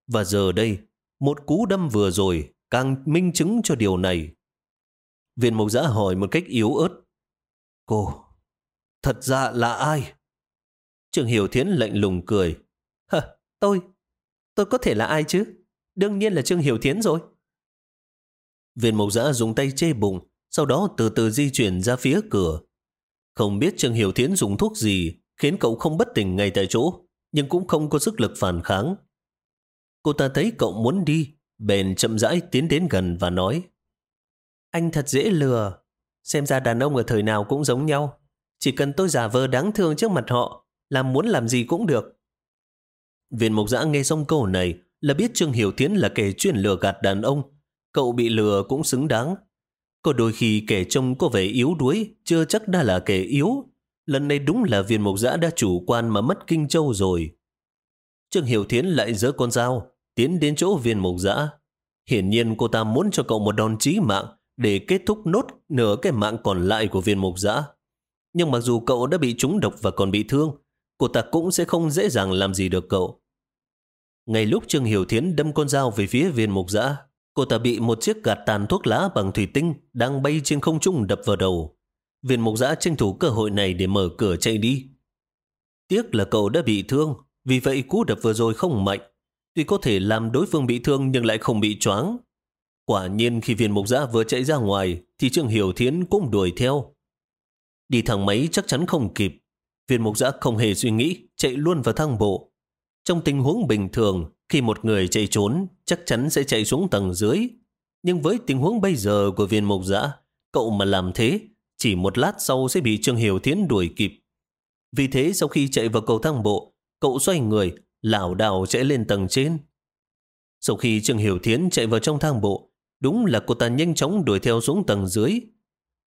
Và giờ đây, một cú đâm vừa rồi càng minh chứng cho điều này. Viên mộc giã hỏi một cách yếu ớt. Cô, thật ra là ai? Trương Hiểu Thiến lạnh lùng cười. Hờ, tôi? Tôi có thể là ai chứ? Đương nhiên là Trương Hiểu Thiến rồi. Viên mộc giã dùng tay chê bụng, sau đó từ từ di chuyển ra phía cửa. Không biết Trương Hiểu Thiến dùng thuốc gì khiến cậu không bất tỉnh ngay tại chỗ, nhưng cũng không có sức lực phản kháng. Cô ta thấy cậu muốn đi, bèn chậm rãi tiến đến gần và nói Anh thật dễ lừa, xem ra đàn ông ở thời nào cũng giống nhau. Chỉ cần tôi giả vờ đáng thương trước mặt họ, làm muốn làm gì cũng được. Viên mộc giã nghe xong câu này là biết Trương Hiểu Thiến là kẻ chuyên lừa gạt đàn ông. Cậu bị lừa cũng xứng đáng. Có đôi khi kẻ trông có vẻ yếu đuối, chưa chắc đã là kẻ yếu. Lần này đúng là viên mộc giã đã chủ quan mà mất kinh châu rồi. Trương Hiểu Thiến lại giơ con dao, tiến đến chỗ viên mộc giã. Hiển nhiên cô ta muốn cho cậu một đòn chí mạng để kết thúc nốt nửa cái mạng còn lại của viên mộc giã. Nhưng mặc dù cậu đã bị trúng độc và còn bị thương, cô ta cũng sẽ không dễ dàng làm gì được cậu. Ngay lúc Trương Hiểu Thiến đâm con dao về phía viên mục giã, cô ta bị một chiếc gạt tàn thuốc lá bằng thủy tinh đang bay trên không trung đập vào đầu. Viên mục giã tranh thủ cơ hội này để mở cửa chạy đi. Tiếc là cậu đã bị thương, vì vậy cú đập vừa rồi không mạnh. Tuy có thể làm đối phương bị thương nhưng lại không bị choáng. Quả nhiên khi viên mục giã vừa chạy ra ngoài thì Trương Hiểu Thiến cũng đuổi theo. Đi thang máy chắc chắn không kịp. Viên mục giã không hề suy nghĩ chạy luôn vào thang bộ. Trong tình huống bình thường, khi một người chạy trốn, chắc chắn sẽ chạy xuống tầng dưới. Nhưng với tình huống bây giờ của viên mục giã, cậu mà làm thế, chỉ một lát sau sẽ bị Trương Hiểu Thiến đuổi kịp. Vì thế sau khi chạy vào cầu thang bộ, cậu xoay người, lảo đảo chạy lên tầng trên. Sau khi Trương Hiểu Thiến chạy vào trong thang bộ, đúng là cô ta nhanh chóng đuổi theo xuống tầng dưới.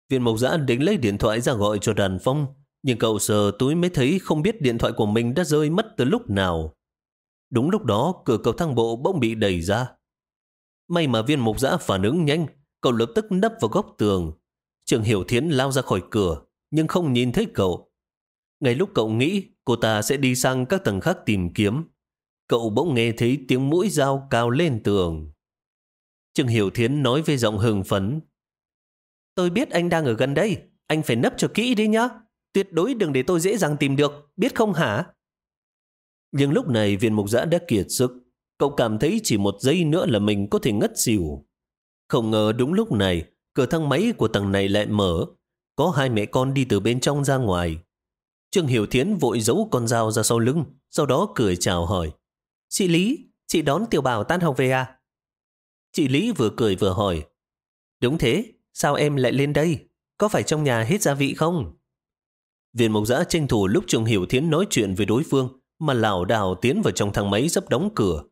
Viên mộc giã định lấy điện thoại ra gọi cho đàn phong, nhưng cậu sờ túi mới thấy không biết điện thoại của mình đã rơi mất từ lúc nào. Đúng lúc đó, cửa cầu thang bộ bỗng bị đẩy ra. May mà viên mục giã phản ứng nhanh, cậu lập tức nấp vào góc tường. Trường Hiểu Thiến lao ra khỏi cửa, nhưng không nhìn thấy cậu. Ngay lúc cậu nghĩ cô ta sẽ đi sang các tầng khác tìm kiếm, cậu bỗng nghe thấy tiếng mũi dao cao lên tường. Trương Hiểu Thiến nói với giọng hừng phấn. Tôi biết anh đang ở gần đây, anh phải nấp cho kỹ đi nhá. Tuyệt đối đừng để tôi dễ dàng tìm được, biết không hả? Nhưng lúc này viên mục giã đã kiệt sức. Cậu cảm thấy chỉ một giây nữa là mình có thể ngất xỉu. Không ngờ đúng lúc này, cửa thang máy của tầng này lại mở. Có hai mẹ con đi từ bên trong ra ngoài. Trương Hiểu Thiến vội giấu con dao ra sau lưng, sau đó cười chào hỏi. Chị Lý, chị đón tiểu bảo tan học về à? Chị Lý vừa cười vừa hỏi. Đúng thế, sao em lại lên đây? Có phải trong nhà hết gia vị không? Viên mộc giã tranh thủ lúc Trương Hiểu Thiến nói chuyện với đối phương mà lảo đảo tiến vào trong thang máy sắp đóng cửa.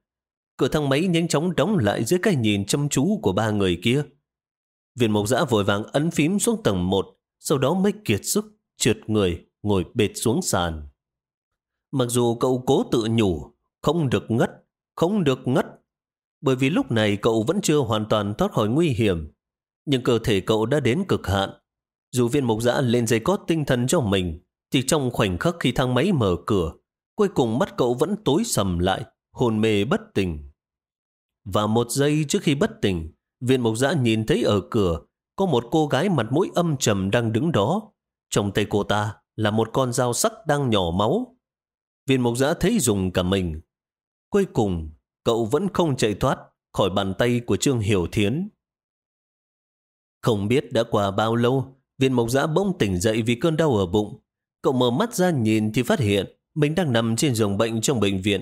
Cửa thang máy nhanh chóng đóng lại dưới cái nhìn chăm chú của ba người kia. Viên mộc giã vội vàng ấn phím xuống tầng 1, sau đó mới kiệt sức, trượt người, ngồi bệt xuống sàn. Mặc dù cậu cố tự nhủ, không được ngất, không được ngất, bởi vì lúc này cậu vẫn chưa hoàn toàn thoát khỏi nguy hiểm, nhưng cơ thể cậu đã đến cực hạn. Dù viên mộc giã lên dây cót tinh thần cho mình, thì trong khoảnh khắc khi thang máy mở cửa, cuối cùng mắt cậu vẫn tối sầm lại, hồn mê bất tỉnh. Và một giây trước khi bất tỉnh, viên mộc giã nhìn thấy ở cửa có một cô gái mặt mũi âm trầm đang đứng đó. Trong tay cô ta là một con dao sắc đang nhỏ máu. Viên mộc giã thấy dùng cả mình. Cuối cùng, cậu vẫn không chạy thoát khỏi bàn tay của Trương Hiểu Thiến. Không biết đã qua bao lâu, viên mộc giã bỗng tỉnh dậy vì cơn đau ở bụng. Cậu mở mắt ra nhìn thì phát hiện mình đang nằm trên giường bệnh trong bệnh viện.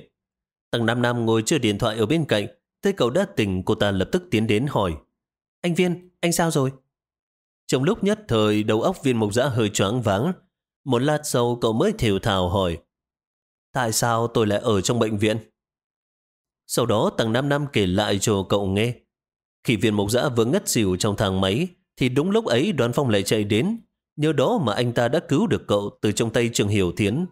Tăng Nam Nam ngồi chơi điện thoại ở bên cạnh, thấy cậu đã tỉnh cô ta lập tức tiến đến hỏi. Anh Viên, anh sao rồi? Trong lúc nhất thời đầu óc viên mộc giã hơi choáng váng, một lát sau cậu mới thều thào hỏi. Tại sao tôi lại ở trong bệnh viện? Sau đó tầng Nam Nam kể lại cho cậu nghe. Khi viên mộc giã vừa ngất xỉu trong thang máy, thì đúng lúc ấy đoàn phong lại chạy đến. Nhờ đó mà anh ta đã cứu được cậu từ trong tay Trường Hiểu Thiến.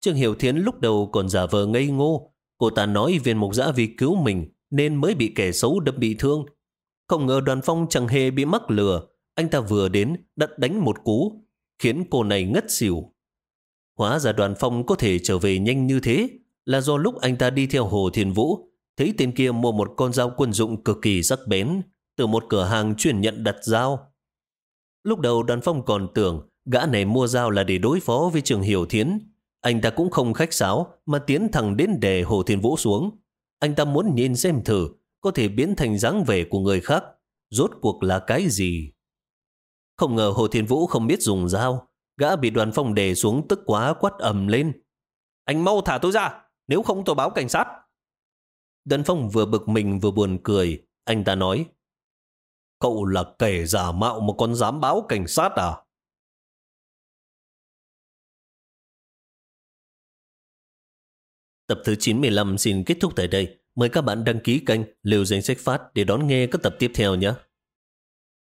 Trương Hiểu Thiến lúc đầu còn giả vờ ngây ngô. Cô ta nói viên Mộc giã vì cứu mình nên mới bị kẻ xấu đâm bị thương. Không ngờ đoàn phong chẳng hề bị mắc lừa. Anh ta vừa đến đã đánh một cú, khiến cô này ngất xỉu. Hóa ra đoàn phong có thể trở về nhanh như thế là do lúc anh ta đi theo Hồ Thiên Vũ, thấy tên kia mua một con dao quân dụng cực kỳ sắc bén từ một cửa hàng chuyên nhận đặt dao. Lúc đầu đoàn phong còn tưởng gã này mua dao là để đối phó với trường Hiểu Thiến, anh ta cũng không khách sáo mà tiến thẳng đến đề Hồ Thiên Vũ xuống. Anh ta muốn nhìn xem thử có thể biến thành dáng vẻ của người khác. Rốt cuộc là cái gì? Không ngờ Hồ Thiên Vũ không biết dùng dao. Gã bị đoàn phong đề xuống tức quá quát ầm lên. Anh mau thả tôi ra, nếu không tôi báo cảnh sát. Đơn phong vừa bực mình vừa buồn cười. Anh ta nói. Cậu là kẻ giả mạo một con dám báo cảnh sát à? Tập thứ 95 xin kết thúc tại đây. Mời các bạn đăng ký kênh Liều Danh Sách Phát để đón nghe các tập tiếp theo nhé.